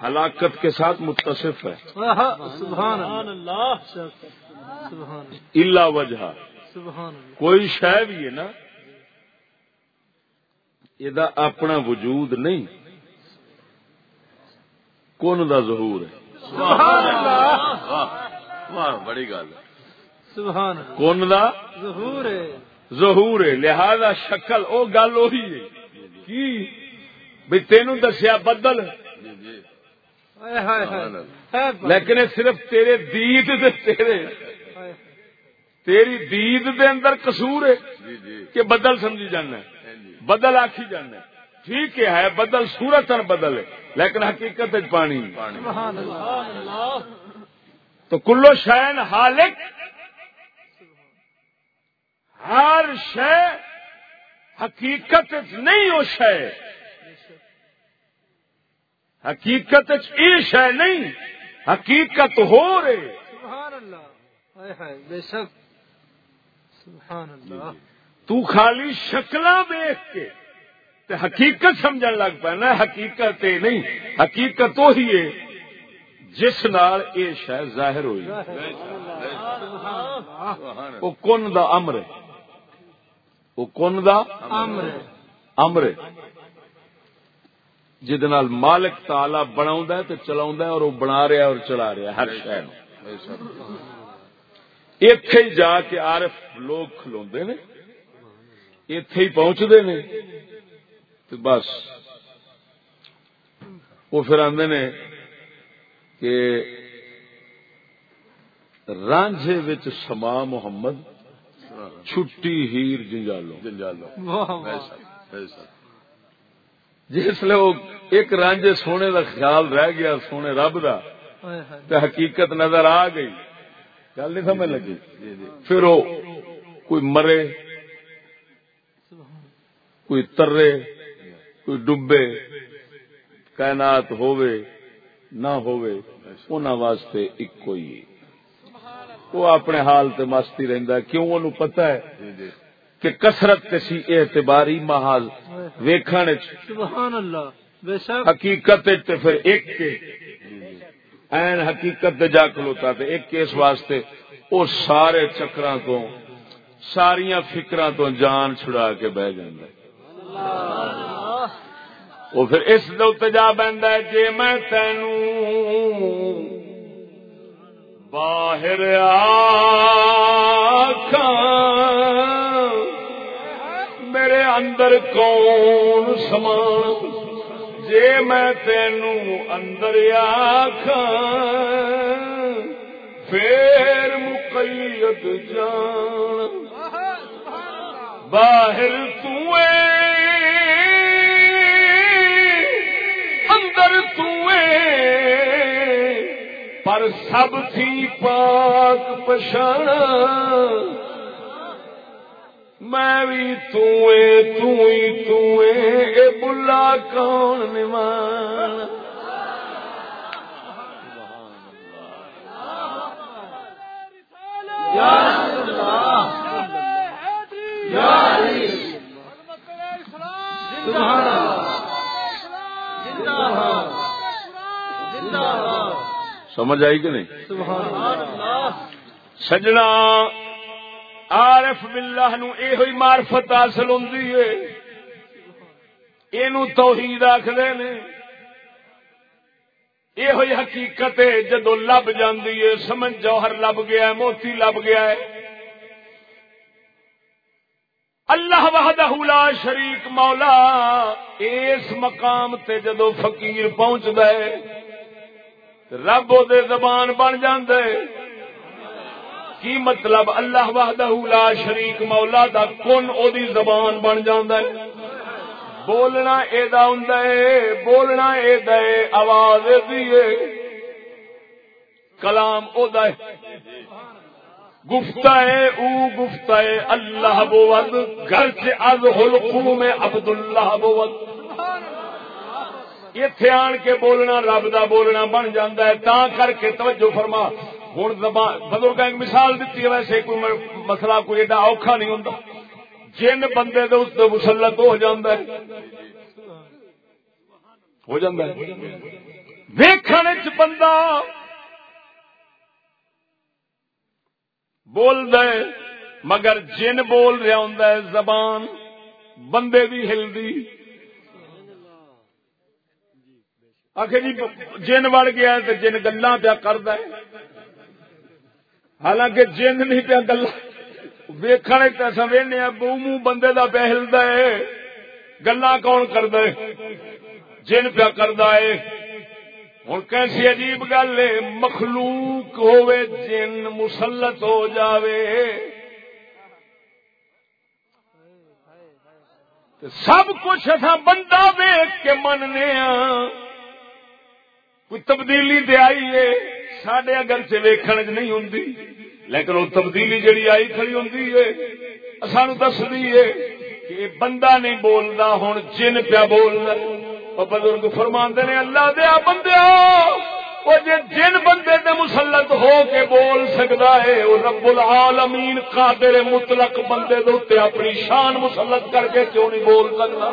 ہلاکت کے ساتھ متصف ہے۔ سبحان اللہ۔ سبحان اللہ۔ وجہ۔ سبحان اللہ۔ کوئی شہ بھی ہے نا یہ اپنا وجود نہیں۔ کون دا ظہور ہے؟ سبحان اللہ۔ واہ بڑی گل ہے۔ سبحان اللہ۔ کون دا؟ ظہور ہے۔ ظہور ہے۔ لہذا شکل او گل وہی ہے۔ کی؟ بھی تینوں دسیا بدل۔ لیکن یہ صرف تیرے دید دے تیرے۔ تیری دید دے اندر قصور ہے جی جی. کہ بدل سمجھی جانا ہے. ہاں جی. بدل آخی جانا ہے. ٹھیک ہے ہے بدل صورت بدل ہے. لیکن حقیقت پانی. نہیں۔ پانی. سبحان اللہ. تو کلو شائن حالک ہر شے حقیقت نہیں وہ شے حقیقت یہ شے نہیں حقیقت ہو رہے۔ سبحان اللہ۔ بے شک۔ سبحان اللہ۔ تو خالی شکلاں دیکھ کے تے حقیقت سمجھن لگ پا نا حقیقت یہ نہیں حقیقت وہی ہے جس نال یہ شے ظاہر ہوئی۔ وہ کن دا امر ہے؟ وہ کن دا امر امر جہد نال مالک تالا بنا تے چلا اور وہ بنا رہا اور چلا رہا ہر شہر اتے ہی جا کے عارف لوگ کھلوندے نے اتے ہی پہنچتے نے تو بس۔ وہ پھر آدھے نے کہ رانجھے وچ سما محمد چھٹی ہیر جنجالو جنجالو واہ بے واہ شک بے شک جس وہ ایک رانجے سونے دا خیال رہ گیا سونے رب دا تے حقیقت نظر آ گئی۔ گل نہیں سمجھ لگی؟ پھر وہ کوئی مرے کوئی ترے کوئی ڈبے کائنات ہووے نہ ہووے انہاں واسطے ایکو ہی۔ وہ اپنے حال تے مستی رہندا کیوں؟ انہوں پتہ ہے۔ کہ کثرت تے سی اعتباری محال ویکھن وچ۔ سبحان اللہ بے شک۔ حقیقت تے پھر ایک کے۔ این حقیقت دے جا کھلوتا تے ایک کے اس واسطے او سارے چکراں تو ساریاں فکراں تو جان چھڑا کے بہ جاندا ہے۔ وہ پھر اس دے جا بہندا ہے جے میں تینوں باہر آکھاں اندر کون سمان؟ جے میں تینوں اندر آکھاں، پھر مقید جان۔ باہر تو اندر تو پر سب تھی پاک پچھانا میں بھی توں توئیں توئیں اے بلا کون نمان سمجھ آئی کہ نہیں؟ سجنا عارف باللہ نو اے ہوئی معرفت حاصل ہوندی ہے۔ اینو توحید آکھدے نے۔ یہ ہوئی حقیقت ہے، جدو لب جاندی ہے، سمجھ جوہر لب گیا ہے، موتی لب گیا ہے۔ اللہ وحدہ لا شریک مولا، اس مقام تے جدو فقیر پہنچ ہے، رب دے زبان بن جاندے کی مطلب اللہ وحدہ لا شریک مولا دا کن او دی زبان بن جاندا ہے؟ بولنا اے دا ہوندا ہے، بولنا اے دا ہے، آواز دی ہے۔ کلام او دا ہے۔ گفتہ ہے، او گفتہ ہے، اللہ بود گھر سے از حلقو میں عبداللہ بود اتے آن کے بولنا، رب دا بولنا بن جاتا ہے۔ تا کر کے توجہ فرما۔ ہوں بزرگ ایک مثال دیتی ہے، ویسے کوئی مسئلہ کوئی ایڈا اوکھا نہیں ہوتا جن بندے دے اس مسلط ہو جاتا ہے۔ ہو جاتا ہے۔ ویکھن بندہ بول دے مگر جن بول رہا ہوں زبان بندے دی ہلدی۔ آخر جی جن وڑ گیا تو جن گلا پیا کرد حالانکہ جن نہیں پیا گلا۔ ویخنے وینے بو منہ بندے کا پیا ہلدا ہے۔ گلا کون کرد جن پیا کرد ہے۔ ہوں کیسی عجیب گل ہے، مخلوق ہوے جن مسلط ہو جاوے۔ سب کچھ اصا بندہ ویک کے مننے ہاں کوئی تبدیلی تے آئی ہے سڈے اگر سے چ نہیں ہوں لیکن وہ تبدیلی جڑی آئی کھڑی ہوں سان دس دی ہے کہ بندہ نہیں بولتا ہوں جن پیا بولنا بزرگ فرما نے، اللہ دیا بندے وہ جی جن بندے دے مسلط ہو کے بول سکتا ہے، وہ رب العالمین قادر مطلق بندے دے اپنی شان مسلط کر کے کیوں نہیں بول سکتا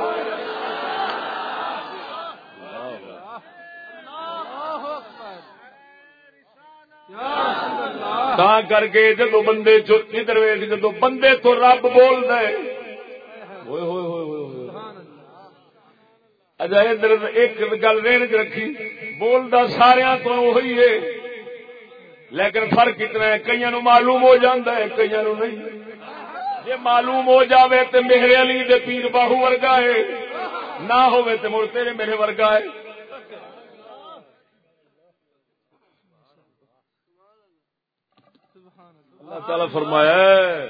Yeah. تا کر کے جدو بندے ادھر جدو بندے تو رب بول دے اچھا ادھر ایک گل رین چ رکھی، بولتا سارا تو وہی ہے۔ لیکن فرق اتنا ہے کئی نو معلوم ہو جاتا ہے کئی نو نہیں۔ جی معلوم ہو جاوے تو میرے علی دے پیر باہو ورگا ہے، نہ ہوئے تو مڑ تیرے میرے ورگا ہے۔ اللہ تعالی فرمایا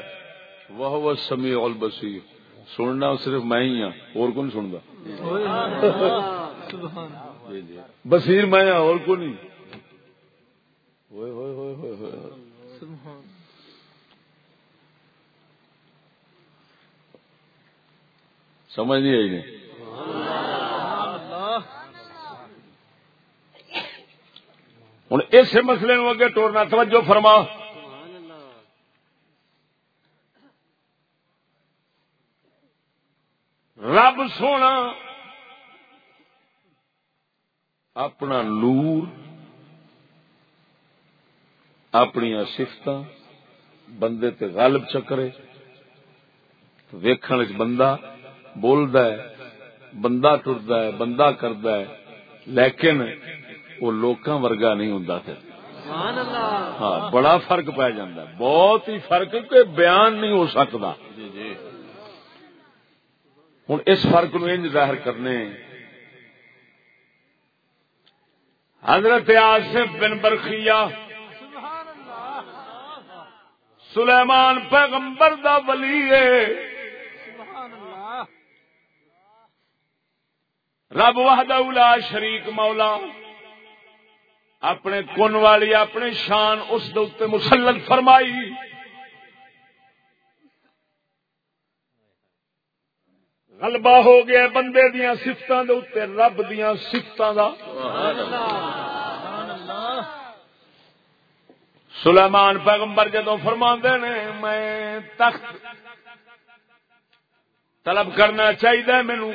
وہ سمی البصیر سننا صرف میں ہی ہوں اور کون سنتا بصیر میں ہوں اور کو نہیں سمجھ نہیں آئی نہیں؟ ہوں، اس مسئلے نو اگے ٹورنا، توجہ فرما۔ رب سونا۔ اپنا نور اپنی سفت بندے تے غالب چکرے ویکھن بندہ بولد بندہ ٹرد ہے بندہ کرد ہے لیکن وہ لوکاں ورگا نہیں ہوں ہاں بڑا فرق پی جا بہت ہی فرق کہ بیان نہیں ہو سکتا ہوں اس فرق نو انج ظاہر کرنے حضرت آصف بن برخیا سلیمان پیغمبر دا ولی ہے۔ رب وحدہ لا شریک مولا۔ اپنے کن والی، اپنے شان، اس دے مسلط فرمائی۔ غلبہ ہو گیا بندے دیا سفت رب دیا سفت سلیمان پیغمبر جدو فرما نے، میں تخت طلب کرنا چاہیے مینو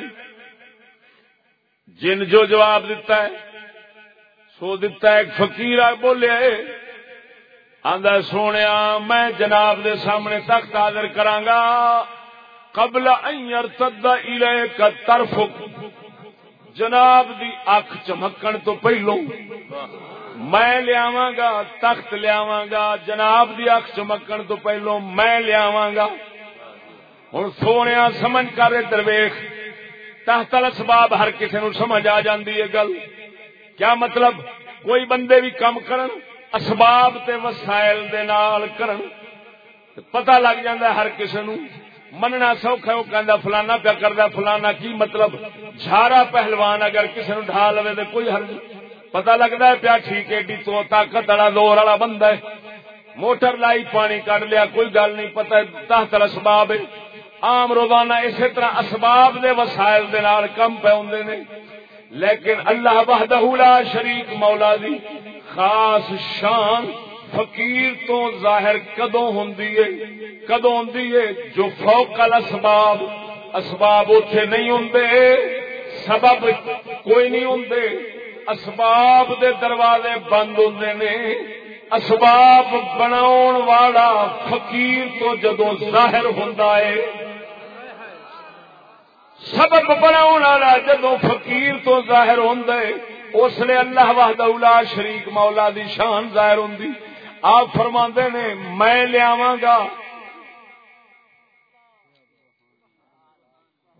جن جو جواب دیتا ہے، سو دیتا ہے، ایک فقیر بولیا آدھا سونے میں جناب دے سامنے تخت حاضر کرانگا۔ قبل ائر طرف جناب دی اکھ چمکن تو پہلو میں لیا گا، تخت لیا گا، جناب دی اکھ چمکن تو پہلو میں لیا گا۔ ہوں سونے سمجھ کر درویش، تحت الاسباب ہر کسی نو سمجھ آ جاندی ہے گل۔ کیا مطلب؟ کوئی بندے بھی کم کرن، اسباب تے وسائل دے نال کرن۔ پتہ لگ جاندا ہر کسی نو۔ مننا سوکھا وہ کہندا فلانا پیا کردا، فلانا کی مطلب؟ جھارا پہلوان اگر کسی نو ڈھا لوے تے کوئی حرج پتہ لگدا ہے پیا ٹھیک ہے ڈی تو طاقت والا زور والا بندہ ہے۔ موٹر لائی، پانی کڈ لیا، کوئی گل نہیں، پتہ تحت الاسباب ہے۔ عام روزانہ اسی طرح اسباب دے وسائل دے نال کم پہ ہوندے نے۔ لیکن اللہ وحدہ لا شریک مولا دی خاص شان فقیر تو ظاہر کدو ہوں کدو ہوں جو فوق الاسباب، اسباب اتے نہیں ہوں سبب کوئی نہیں ہوں اسباب دے دروازے بند ہوں نے۔ اسباب بناؤ والا فقیر تو جدو ظاہر ہوں سبب بناؤ والا جدو فقیر تو ظاہر ہوں اس نے اللہ وحدہ اولا شریک مولا دی شان ظاہر ہوں آپ فرما نے، میں لیا گا۔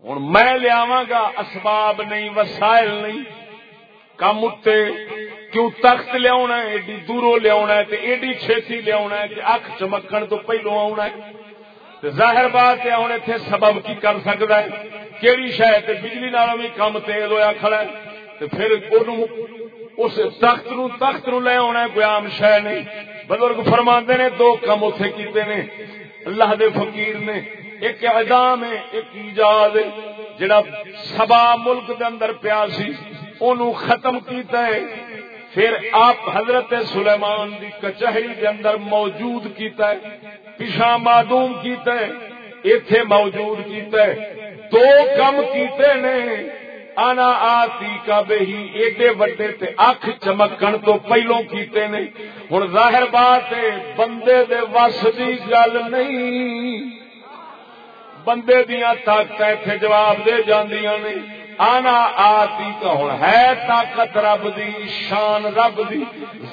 ہوں میں لیا گا، اسباب نہیں، وسائل نہیں۔ کم اتنے کیوں تخت لیا ایڈی دوروں لیا ایڈی چھتی لیا کہ اکھ چمکن تو پہلو آنا ہے۔ ظاہر بات ہے ہوں اتنے سبب کی کر سکتا ہے؟ کہڑی شاید بجلی نال بھی کم تیز ہوا کھڑا ہے۔ پھر اس تخت نو تخت نو لے آنا کوئی شہ نہیں۔ بزرگ فرما نے، دو کم اتے کیتے نے۔ اللہ دے فقیر نے۔ ایک اعدام ہے، ایک ایجاد ہے۔ جڑا سبا ملک دے اندر پیا سی، اونوں ختم کیتا ہے۔ پھر آپ حضرت سلیمان دی کچہری دے اندر موجود کیتا ہے۔ پیشا معدوم کیتا ہے۔ ایتھے موجود کیتا ہے۔ دو کم کیتے نے۔ آنا آتی کا بہی ایڈے وڈے تے اکھ چمکن تو پہلو کیتے نے۔ ہوں ظاہر بات ہے، بندے دے وس دی گل نہیں۔ بندے دیا طاقت اتنے جواب دے جاندیاں نے۔ آنا آتی کا ہوں ہے طاقت رب دی، شان رب دی۔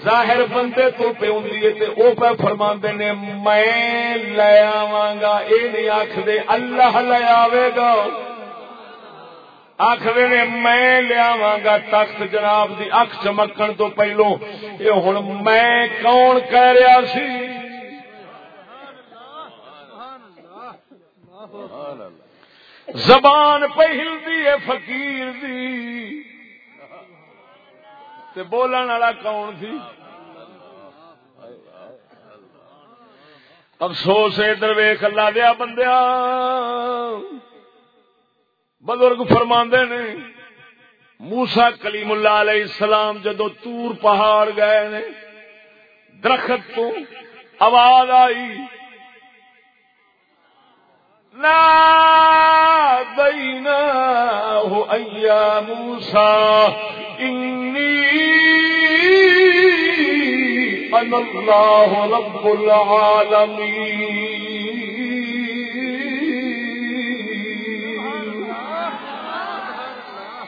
ظاہر بندے تو پہ ہوں تے او پہ فرما نے، میں لے آواں گا۔ اے نہیں آخ دے اللہ لے آوے گا۔ آخر نے میں لیا گا تخت جناب دی اکھ چمکن تو پہلو یہ ہوں میں کون کہہ رہا سی؟ زبان پہل دی ہے فقیر دی۔ تے بولن والا کون سی؟ افسوس ادھر ویخ اللہ دیا بندیا بزرگ فرما نے موسا کلیم اللہ علیہ السلام جدو تور پہاڑ گئے نے، درخت تو آواز آئی۔ دینا ہو ایا موسا اللہ رب العالمین۔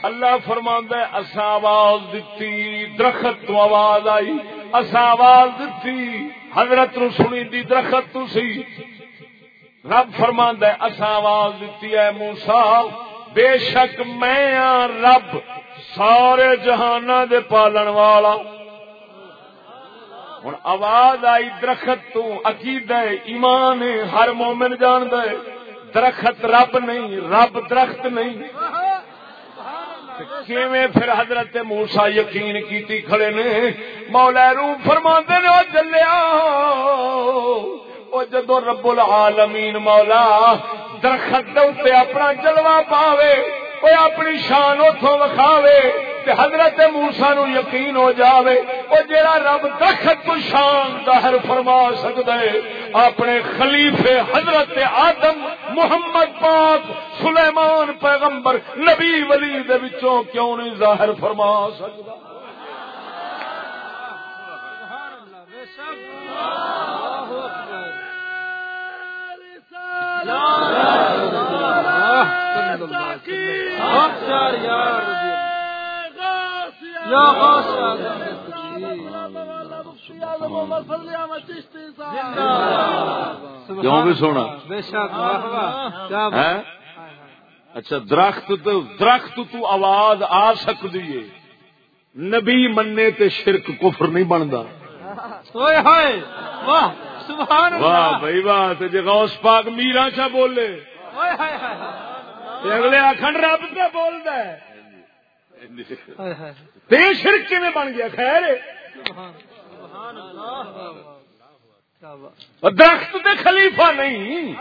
اللہ فرما اصا آواز دیتی درخت تو آواز آئی اصا آواز دیتی حضرت نو سنی دی درخت تو سی۔ رب فرما اصا آواز دیتی ہے موسا بے شک میں ہاں رب سارے جہان دے پالن والا۔ ہوں آواز آئی درخت تو عقید ہے، ایمان ہے، ہر مومن جان دے درخت رب نہیں، رب درخت نہیں۔ پھر حضرت موسا یقین کیتی کھڑے نے؟ مولا رو فرما نے وہ چلیا وہ جدو رب العالمین مولا درخت اپنا جلوا پاوے وہ اپنی شان اتوں وکھاوے حضرت موسا نو یقین ہو جاوے وہ جڑا رب دخت تو شان ظاہر فرما سکتا ہے، اپنے خلیفے حضرت آدم محمد پاک پیغمبر نبی ولی دے وچوں کیوں نہیں ظاہر فرما سکتا؟ کیوں بھی سونا؟ اچھا درخت تو درخت تو آواز آ سکتی ہے۔ نبی مننے تے شرک کفر نہیں بنتا واہ بھائی واہ جی غوث پاک میرا چا بولے۔ اگلے آخر رب پہ بولتا ہے؟ شرک میں بن گیا؟ خیر۔ درخت دے خلیفہ نہیں۔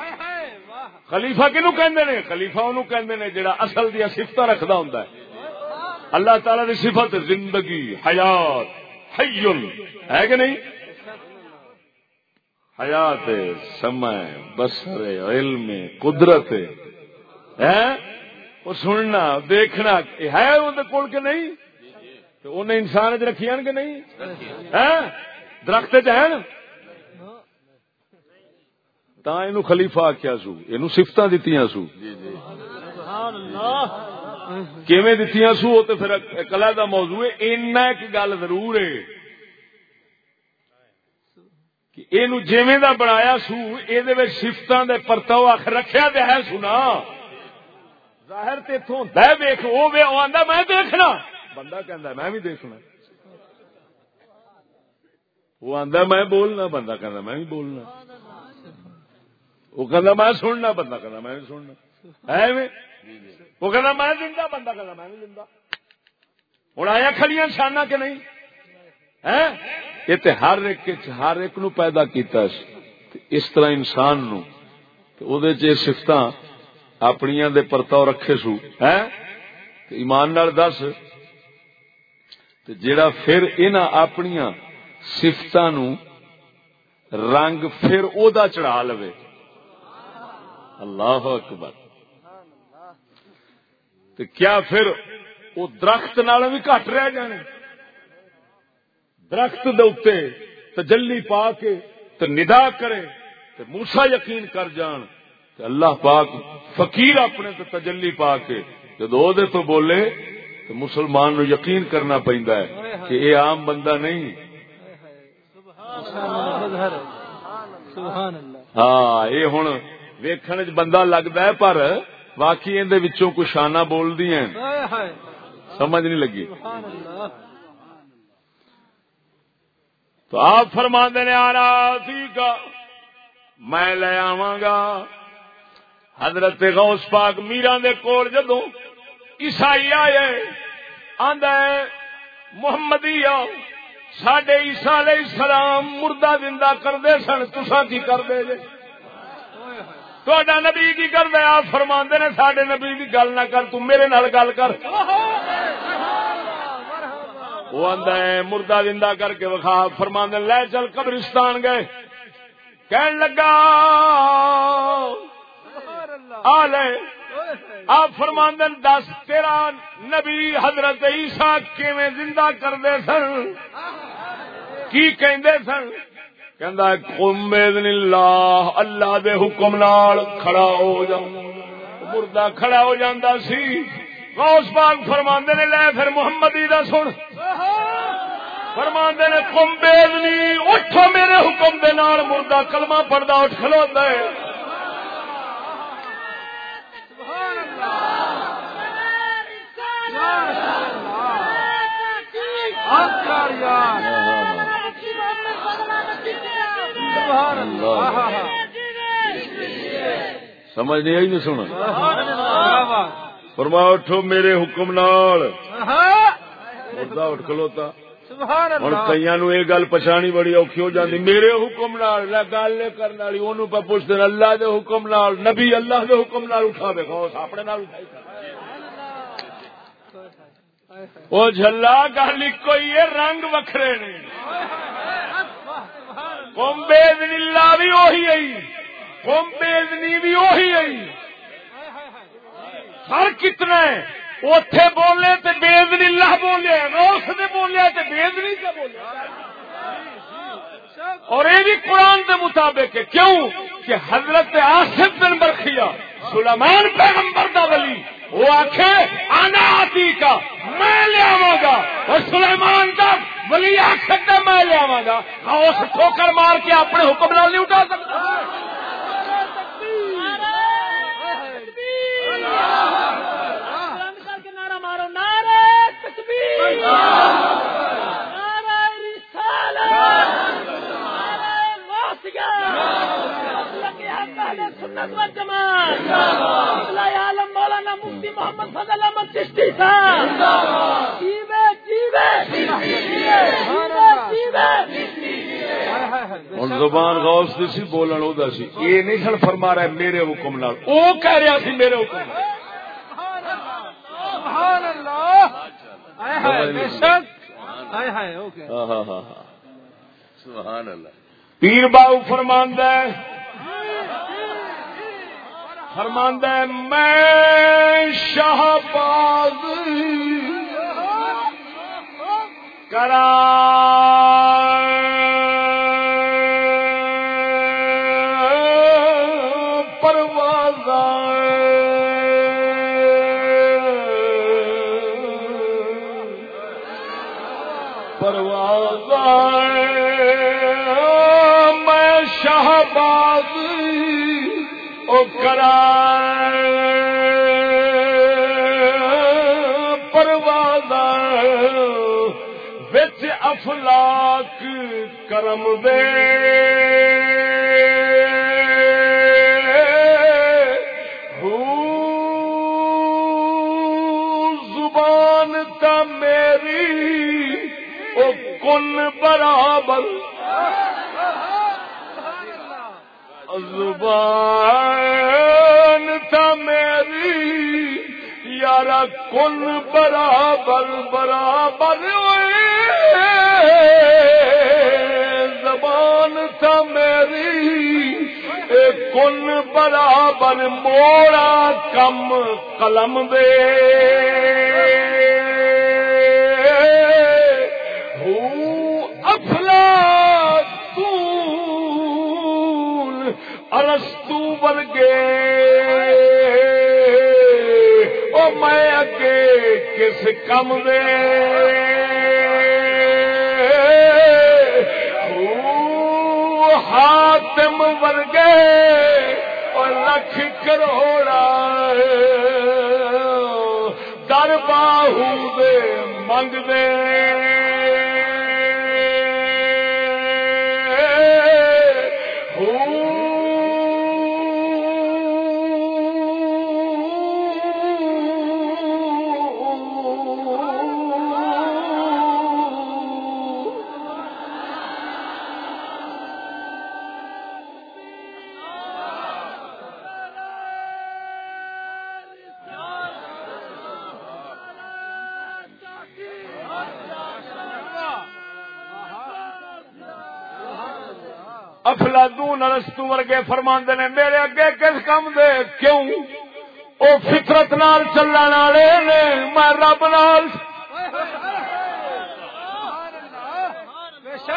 خلیفہ کنو کہ خلیفہ انہوں کہ جڑا اصل دیا سفت رکھدا ہوں اللہ تعالی دی صفت زندگی حیات ہے کہ نہیں؟ حیات سمے بسر علم قدرت وہ سننا دیکھنا ہے اندر کول کے نہیں؟ تو انہیں انسان چ رکھی کہ نہیں؟ درخت چ ہے تا یہ خلیفہ آخیا سو یہ سفت دیتی سو۔ کیویں دتی سو؟ وہ تو پھر کلا کا موضوع ہے اینا ایک گل ضرور ہے۔ یہ جیویں دا بنایا سو یہ سفتوں دے پرتو آخ رکھیا تو ہے سنا ظاہر تے دہ دیکھ وہ آدھا میں دیکھنا۔ بندہ کہندا میں بھی دیکھنا۔ وہ آدھا میں بولنا بندہ کہندا میں بھی بولنا۔ وہ کہندا میں سننا بندہ کہندا میں بھی سننا۔ ہے وہ کہندا میں زندہ بندہ کہندا میں بھی زندہ۔ ہوں آیا کھڑیاں شانہ کہ نہیں؟ یہ ہر ایک ہر ایک نو پیدا کیتا اس طرح انسان نو۔ سفت اپنی دے پرتاؤ رکھے سو۔ ہے ایمان نال دس۔ جڑا پھر ان اپنی سفت نو رنگ پھر او دا چڑھا لو اللہ اکبر۔ تو کیا پھر وہ درخت نال بھی گھٹ رہ جانے؟ درخت دے تجلی پا کے تو ندا کرے تو موسا یقین کر جان تو اللہ پاک فقیر اپنے تو تجلی پا کے جدو دے تو بولے تو مسلمان نو یقین کرنا پہندا ہے کہ یہ عام بندہ نہیں۔ ہاں یہ ہوں ویکھن بندہ لگتا ہے پر باقی اندر کچھ شانہ بول دی ہیں سمجھ نہیں لگی۔ تو آپ فرما نے سی کا میں لے آواں گا حضرت غوث پاک میرا دے کول جدو عیسائی آئے آندا ہے محمدی آؤ سڈے عیسا علیہ السلام مردہ زندہ کرتے سن تسا کی کرتے جے؟ تا نبی کی کرتے آپ فرما نے سڈے نبی کی گل نہ کر، تو میرے نال گل کر۔ وہ آدھا ہے، مردہ زندہ کر کے وکھا فرما لے چل قبرستان گئے۔ کہن لگا، آ لے۔ آپ فرماند دس، تیرا نبی حضرت عیسا کیویں زندہ کرتے سن؟ کی کہندے سن؟ اللہ اللہ دے حکم نال کھڑا ہو جا مردہ کھڑا ہو جاندہ سی۔ غوث پاک فرماندے نے لے پھر محمدی دا سن۔ فرماندے نے کم بیدنی اٹھو میرے حکم دے نال۔ مردہ کلمہ پڑھدا اٹھ کھلوندا ہے۔ سمجھ نہیں آئی نہیں سنا فرما اٹھو میرے حکم نال. اٹھ کھلوتا. ہوں کئی نو یہ گل پچھانی بڑی اوکھی ہو جاتی میرے حکم نال گل کرنے والی انہوں پہ پوچھتے اللہ دے حکم نال، نبی اللہ دے حکم نال اٹھا دے اپنے نال وہ جلا گل کوئی رنگ وکھرے نے. کم بےدنی لا بھی وہی آئی کم بےدنی بھی وہی آئی فرق کتنا ہے۔ اتے بولے تو بےدنی لا بولے روس نے بولے تو بےدنی کا بولے اور یہ بھی قرآن کے مطابق ہے۔ کیوں؟ کہ حضرت آصف بن برخیا سلیمان پیغمبر دا ولی، وہ آخے آنا آتی کا میں لیا گا۔ اور سلیمان کا ولی آخ سکتا میں لیا گا۔ اس ٹھوکر مار کے اپنے حکم نال نہیں اٹھا سکتا۔ نعرہ مارو تکبیر اللہ۔ عالم مولانا مفتی محمد فضل احمد چشتی صاحب۔ ہوں زبان غوث دی سی بولن او سی۔ یہ نہیں سن فرما رہا میرے حکم نال۔ او کہہ رہا سی میرے حکم نال۔ سبحان اللہ۔ ہائے ہائے بے شک ہائے ہائے اوکے۔ ہاں ہاں ہاں سبحان اللہ۔ پیر باؤ فرماندہ ہے۔ فرماندہ ہے میں شہباز کرا افلاک کرم دے۔ زبان تا میری او کن برابر۔ زبان تھا میری، یارا کن برابر برابر۔ زبان تھا میری اے کن برابر موڑا کم قلم دے۔ ہوں افلا ارستو ورگے۔ او میں اگے کس کم دے؟ او حاتم ورگے اور لکھ کروڑا در باہو دے منگ دے افلادون ارستو ورگے فرماندے نے، میرے اگے کس کم دے؟ کیوں؟ او فطرت نال چلن والے نے، میں رب نال۔ بے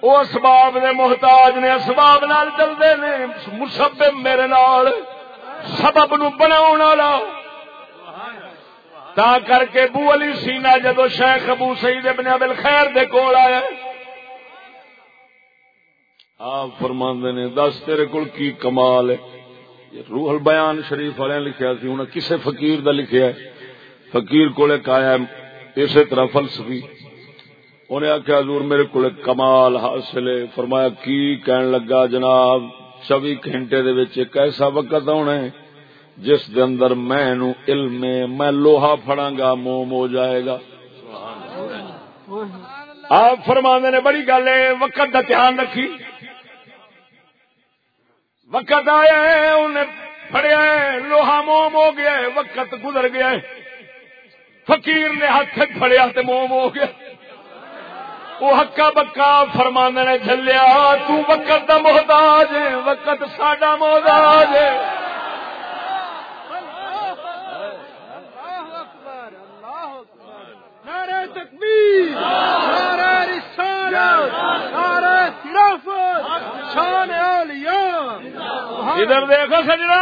او اسباب نے محتاج نے، اسباب نال چلدے نے، مسبب میرے نال، سبب نو بناون والا۔ تا کر کے بو علی سینا جدو شیخ ابو سعید ابن ابل خیر دے کول آیا آپ فرماندے نے دس تیرے کول کی کمال ہے؟ روح البیان شریف والے لکھیا سی انہیں کسے فقیر دا لکھیا ہے؟ فقیر کو ایک آیا ہے اسی طرح فلسفی۔ انہیں آخیا حضور میرے کو کمال حاصل ہے۔ فرمایا کی کہن لگا جناب؟ چوبی گھنٹے دے وچ ایک ایسا وقت ہونا ہے جس دے اندر میں نو علم میں لوہا پھڑاں گا موم ہو جائے گا۔ آپ فرماندے نے بڑی گل ہے وقت دا دھیان رکھی۔ وقت آیا ہے، انہیں پڑیا ہے، لوہا موم ہو گیا ہے، وقت گزر گیا ہے۔ فقیر نے ہاتھ پھڑیا تے موم ہو گیا۔ وہ ہکا بکا فرمان نے جلیا تو وقت دا محتاج وقت ساڈا محتاج نعرہ تکبیر، نعرہ رسالت، نعرہ خلافت شان اولیاء ادھر دیکھو سجنا۔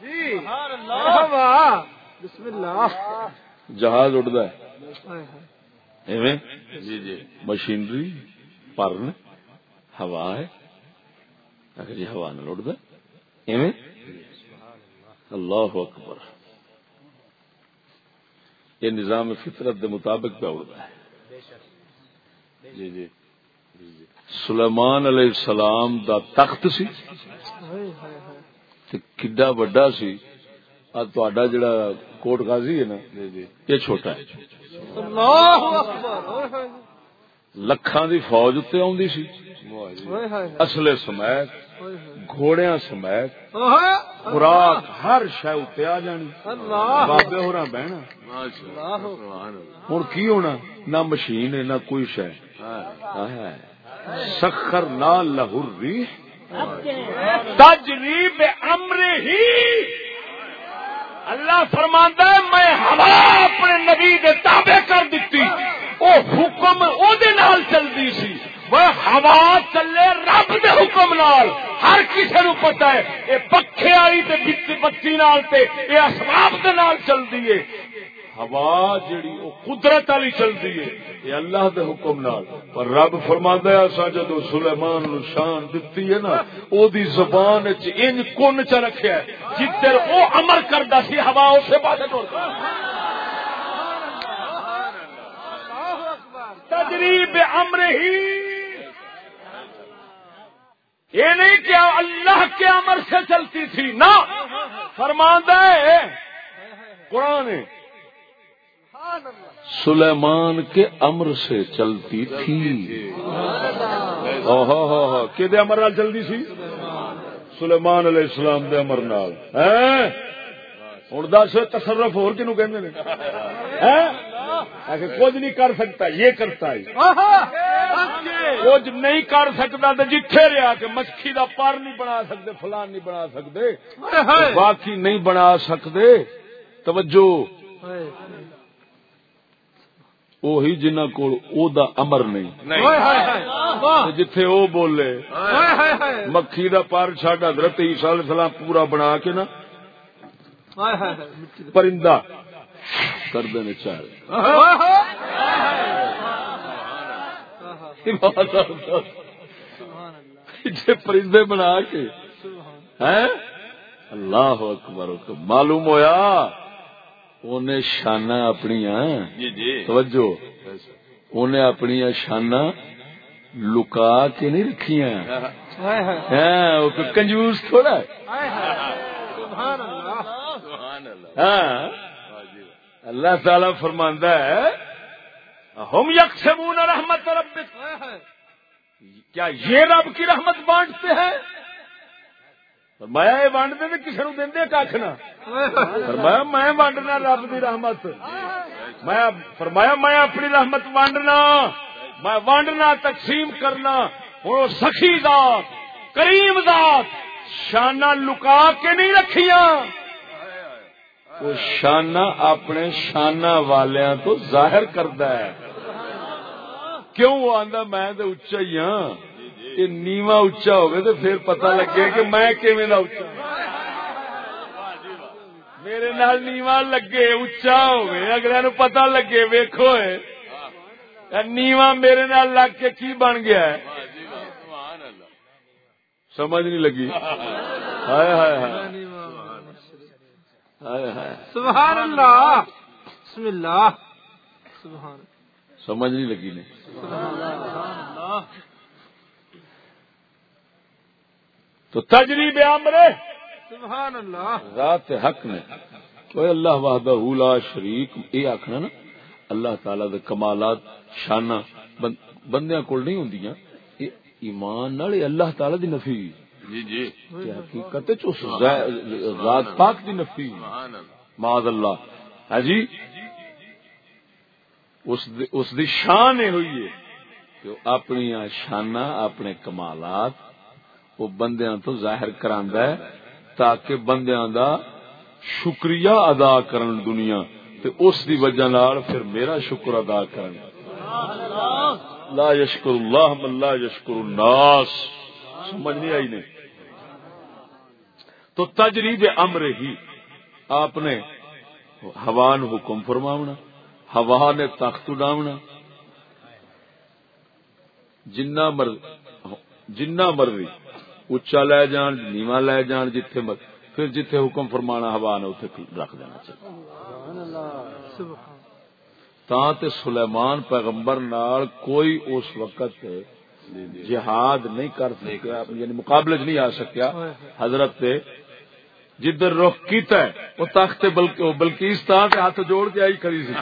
جی۔ بسم اللہ۔ جہاز اڑتا ہے۔ جی جی۔ مشینری پرن ہوا ہے۔ اگر جی ہوا نہ اڑتا ایویں؟ اللہ اکبر۔ یہ نظام فطرت دے مطابق پہ اڑتا ہے۔ جی جی۔ سلیمان علیہ السلام دا تخت سی ہائے ہائے ہائے تے کڈا بڑا سی۔ آ تہاڈا جڑا کوٹ قاضی ہے نا یہ چھوٹا ہے۔ اللہ اکبر۔ لکھاں دی فوج اتنے آندی سی۔ ہائے۔ اصلے سمیت گھوڑیاں سمیت خوراک ہر شے اتنے آ جانی۔ اللہ۔ بابے ہو بہنا۔ اللہ ہوں کی ہونا؟ نہ مشین ہے نہ کوئی شے۔ سخر نہ لہر ری تجریب امر ہی. اللہ فرماندا ہے میں ہوا اپنے نبی دے تابع کر دیتی۔ او حکم او دے نال چلدی سی۔ وہ ہوا چلے رب دے حکم نال۔ ہر کسی نو پتا ہے اے پکھے والی تے بتی بتی نال تے اے اسباب دے نال چلدی ہے۔ ہوا جڑی او قدرت والی چلدی ہے، یہ اللہ دے حکم نال۔ پر رب فرماندا ہے اسا جدو سلیمان نو شان دتی ہے نا، او دی زبان وچ ان کن چ رکھیا ہے جتر او امر کردا سی، ہوا اسے پاسے ٹر تجریب امر ہی۔ یہ نہیں کہ اللہ کے امر سے چلتی تھی، نہ۔ فرماندہ ہے، قرآن سلیمان کے امر سے چلتی تھی۔ کہ امر نال چلتی سی؟ سلیمان علیہ السلام دے امر نال۔ ہوں دس تصرف ہو کنو کہ کچھ نہیں کر سکتا یہ کرتا ہے۔ کچھ نہیں کر سکتا تو جتھے رہا کہ مکھی دا پر نہیں بنا سکتے فلان نہیں بنا سکتے۔ باقی نہیں بنا سکتے۔ توجہ۔ وہی جنہ کو او دا امر نہیں۔ جتھے او بولے مکھی دا پر چڈ حضرت عیسیٰ علیہ السلام پورا بنا کے نا پرندہ کر دینے چاہے۔ پرندے بنا کے۔ اللہ۔ اکبر معلوم ہویا۔ انہیں شانہ اپنی توجہ۔ انہیں اپنی شانہ لکا کے نہیں رکھیاں۔ کنجوس تھوڑا ہاں۔ اللہ تعالی فرماندہ ہے ہم یکسمون رحمت رب کیا یہ رب کی رحمت بانٹتے ہیں؟ فرمایا یہ بانٹتے تو کسی نو دے کھ نہ? فرمایا، میں بانٹنا رب کی رحمت. میں فرمایا، میں اپنی رحمت بانٹنا میں بانٹنا تقسیم کرنا ہوں سخی ذات، کریم ذات شانہ لکا کے نہیں رکھیاں. وہ شانہ اپنے شانہ والیاں تو ظاہر کردا ہے۔ کیوں؟ وہ آندا، میں تے اچا ہی ہاں. یہ نیوا اچا ہوگا تو پھر پتہ لگے کہ میں کیویں دا اچا میرے نال نیوا لگے اچا ہوگے اگلے نو پتہ لگے ویکھو نیوا میرے نال لگ کے کی بن گیا ہے سمجھ نہیں لگی ہائے ہائے ہائے سبحان اللہ بسم اللہ سبحان سمجھ نہیں لگی نہیں تو تجریب امرے سبحان اللہ۔ ذات حق نے کوئی اللہ وحدہ لا شریک۔ یہ آخنا نا اللہ تعالی دے کمالات شانہ بندیاں کول نہیں ہوندیاں۔ ایمان نال اللہ تعالی دی نفی۔ جی جی۔ حقیقت ذات پاک دی نفی۔ معاذ اللہ۔ ہاں جی؟ اس دی شان یہ ہوئی ہے کہ اپنی شانہ اپنے کمالات وہ بندیاں تو ظاہر کرا ہے، تاکہ بندیاں دا شکریہ ادا کرن دنیا۔ تے اس دی وجہ نال پھر میرا شکر ادا کرن۔ لا یشکر اللہ من لا یشکر الناس۔ سمجھ نہیں آئی نہیں تو تجریب امر ہی آپ نے ہوا حکم فرماونا، ہوا نے تخت اڈاونا۔ جنہ مر جنہ مرضی اچا لے جان نیوا لے جان جتھے مر پھر جتھے حکم فرمانا ہوا نے اتنے رکھ دینا چاہیے۔ تا تے سلیمان پیغمبر نال کوئی اس وقت جہاد نہیں کر سکیا یعنی مقابلے نہیں آ سکیا۔ حضرت جدھر رخ کیتا ہے وہ تخت بلکیس تھا ہاتھ جوڑ کے آئی کری سی۔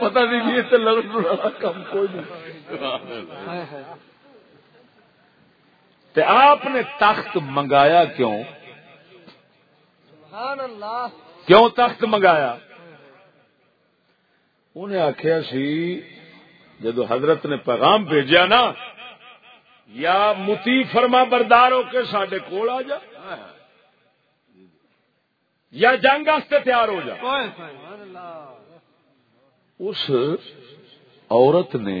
پتا نہیں یہ کم کوئی نہیں۔ تے آپ نے تخت منگایا کیوں؟ کیوں تخت منگایا؟ انہیں آخیا سی جدو حضرت نے پیغام بھیجا نا یا متی فرما بردار ہو کے سڈے کول آ جا یا جنگ واسطے تیار ہو جا۔ اس عورت نے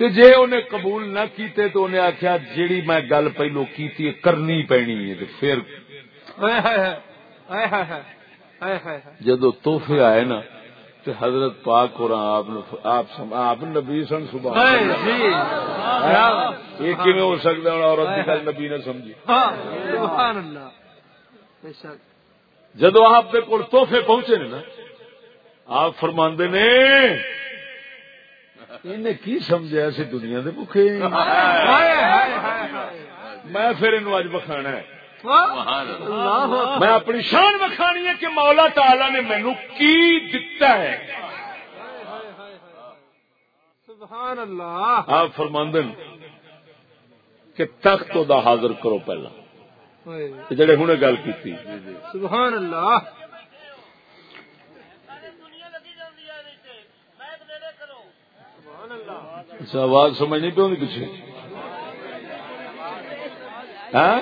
تے جے انہیں قبول نہ کیتے تو انہیں آخیا جیڑی میں گل پہلو کی کرنی پینی ہے پھر جدو تحفے آئے نا تو حضرت پاک اور آپ نبی سن صبح یہ کیون ہو سکتا ہے عورت کی گل نبی نے سمجھی۔ جدو آپ کے کول تحفے پہنچے نا آپ فرماندے نے انہیں کی سمجھا دنیا دے بکھے میں پھر انہوں اج ہے۔ میں اپنی شان بکھانی ہے کہ مولا تعالی نے مینو کی دتا ہے۔ سبحان اللہ۔ آپ فرماندن کہ تخت دا حاضر کرو پہلا۔ جڑے ہوں گل کی سبحان اللہ۔ اچھا آواز سمجھ نہیں پی پیچھے ہاں؟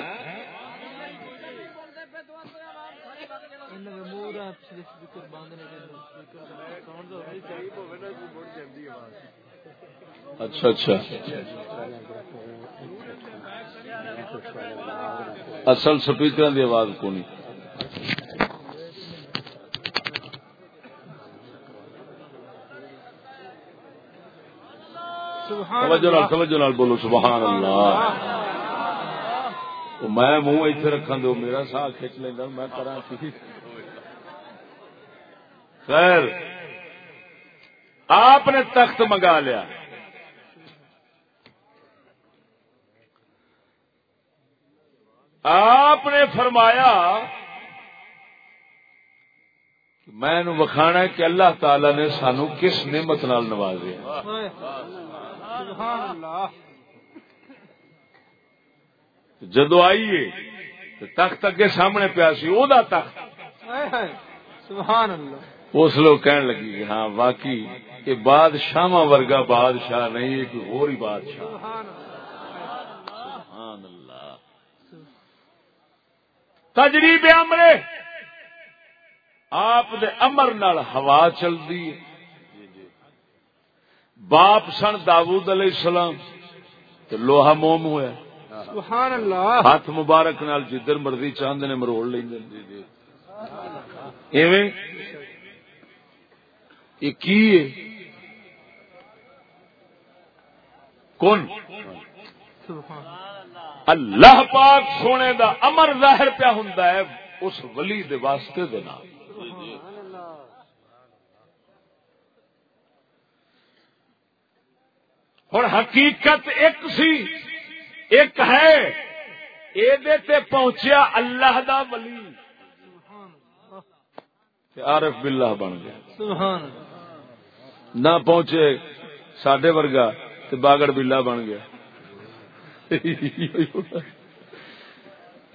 اچھا اچھا۔ اصل سپیکر کی آواز کو نہیں بولو سبحان اللہ۔ میں منہ دو میرا کھچ میں خیر آپ نے تخت منگا لیا۔ آپ نے فرمایا میں وکھانا کہ اللہ تعالی نے سانو کس نعمت نال نوازیا۔ جدو آئیے تو تخت اگے سامنے پیا سی او دا تخت. اس لوگ کہنے لگی کہ ہاں واقعی یہ بادشاہ ورگا بادشاہ نہیں ہے کوئی اور ہی بادشاہ. سبحان اللہ. تجریب امرے آپ دے امر نال ہوا چلتی ہے۔ باپ سن داود علیہ السلام تو لوہا موم ہوا سبحان اللہ ہاتھ مبارک نال جدھر مرضی چاند نے مروڑ لیں ایویں یہ کی ہے؟ کون؟ اللہ پاک سونے دا امر ظاہر پیا ہوں اس ولی دے واسطے دے نام۔ ہوں حقیقت ایک سی ایک ہے یہ پہنچیا اللہ دا ولی۔ عارف باللہ بن گیا۔ سبحان نہ پہنچے سڈے ورگا تو باگڑ بلا بن گیا۔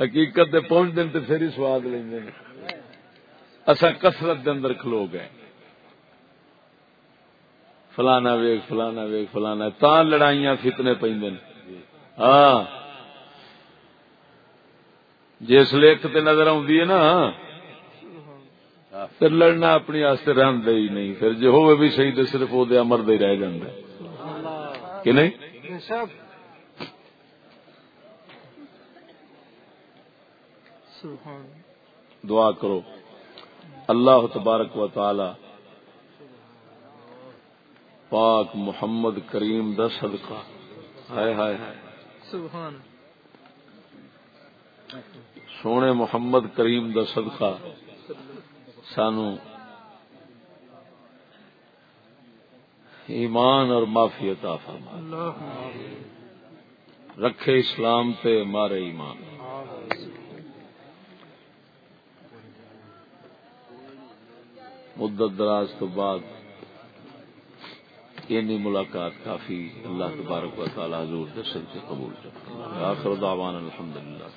حقیقت دے پہنچ دن تو پھر ہی سواد لیں اصا کسرت دے اندر کھلو گئے۔ فلانا ویگ فلانا ویگ فلانا۔ تا لڑائیاں فتنے پہ ہاں۔ جس لیک تے نظر آدھی ہے نا پھر لڑنا اپنی آستے رہن دے ہی نہیں۔ پھر جو ہوئے بھی صحیح تو صرف وہ امر دے رہ جاندے کہ نہیں؟ دعا کرو۔ اللہ تبارک و تعالی پاک محمد کریم دا صدقہ۔ ہائے ہائے۔ ہائے سبحان۔ سونے محمد کریم دا صدقہ۔ سانو ایمان اور معافی عطا فرما رکھے اسلام تے مارے ایمان۔ مدت دراز تو بعد اینی ملاقات کافی اللہ تبارک و تعالی حضور دے سر سے قبول کر آخر دعوانا الحمدللہ۔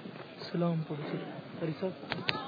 سلام پڑھ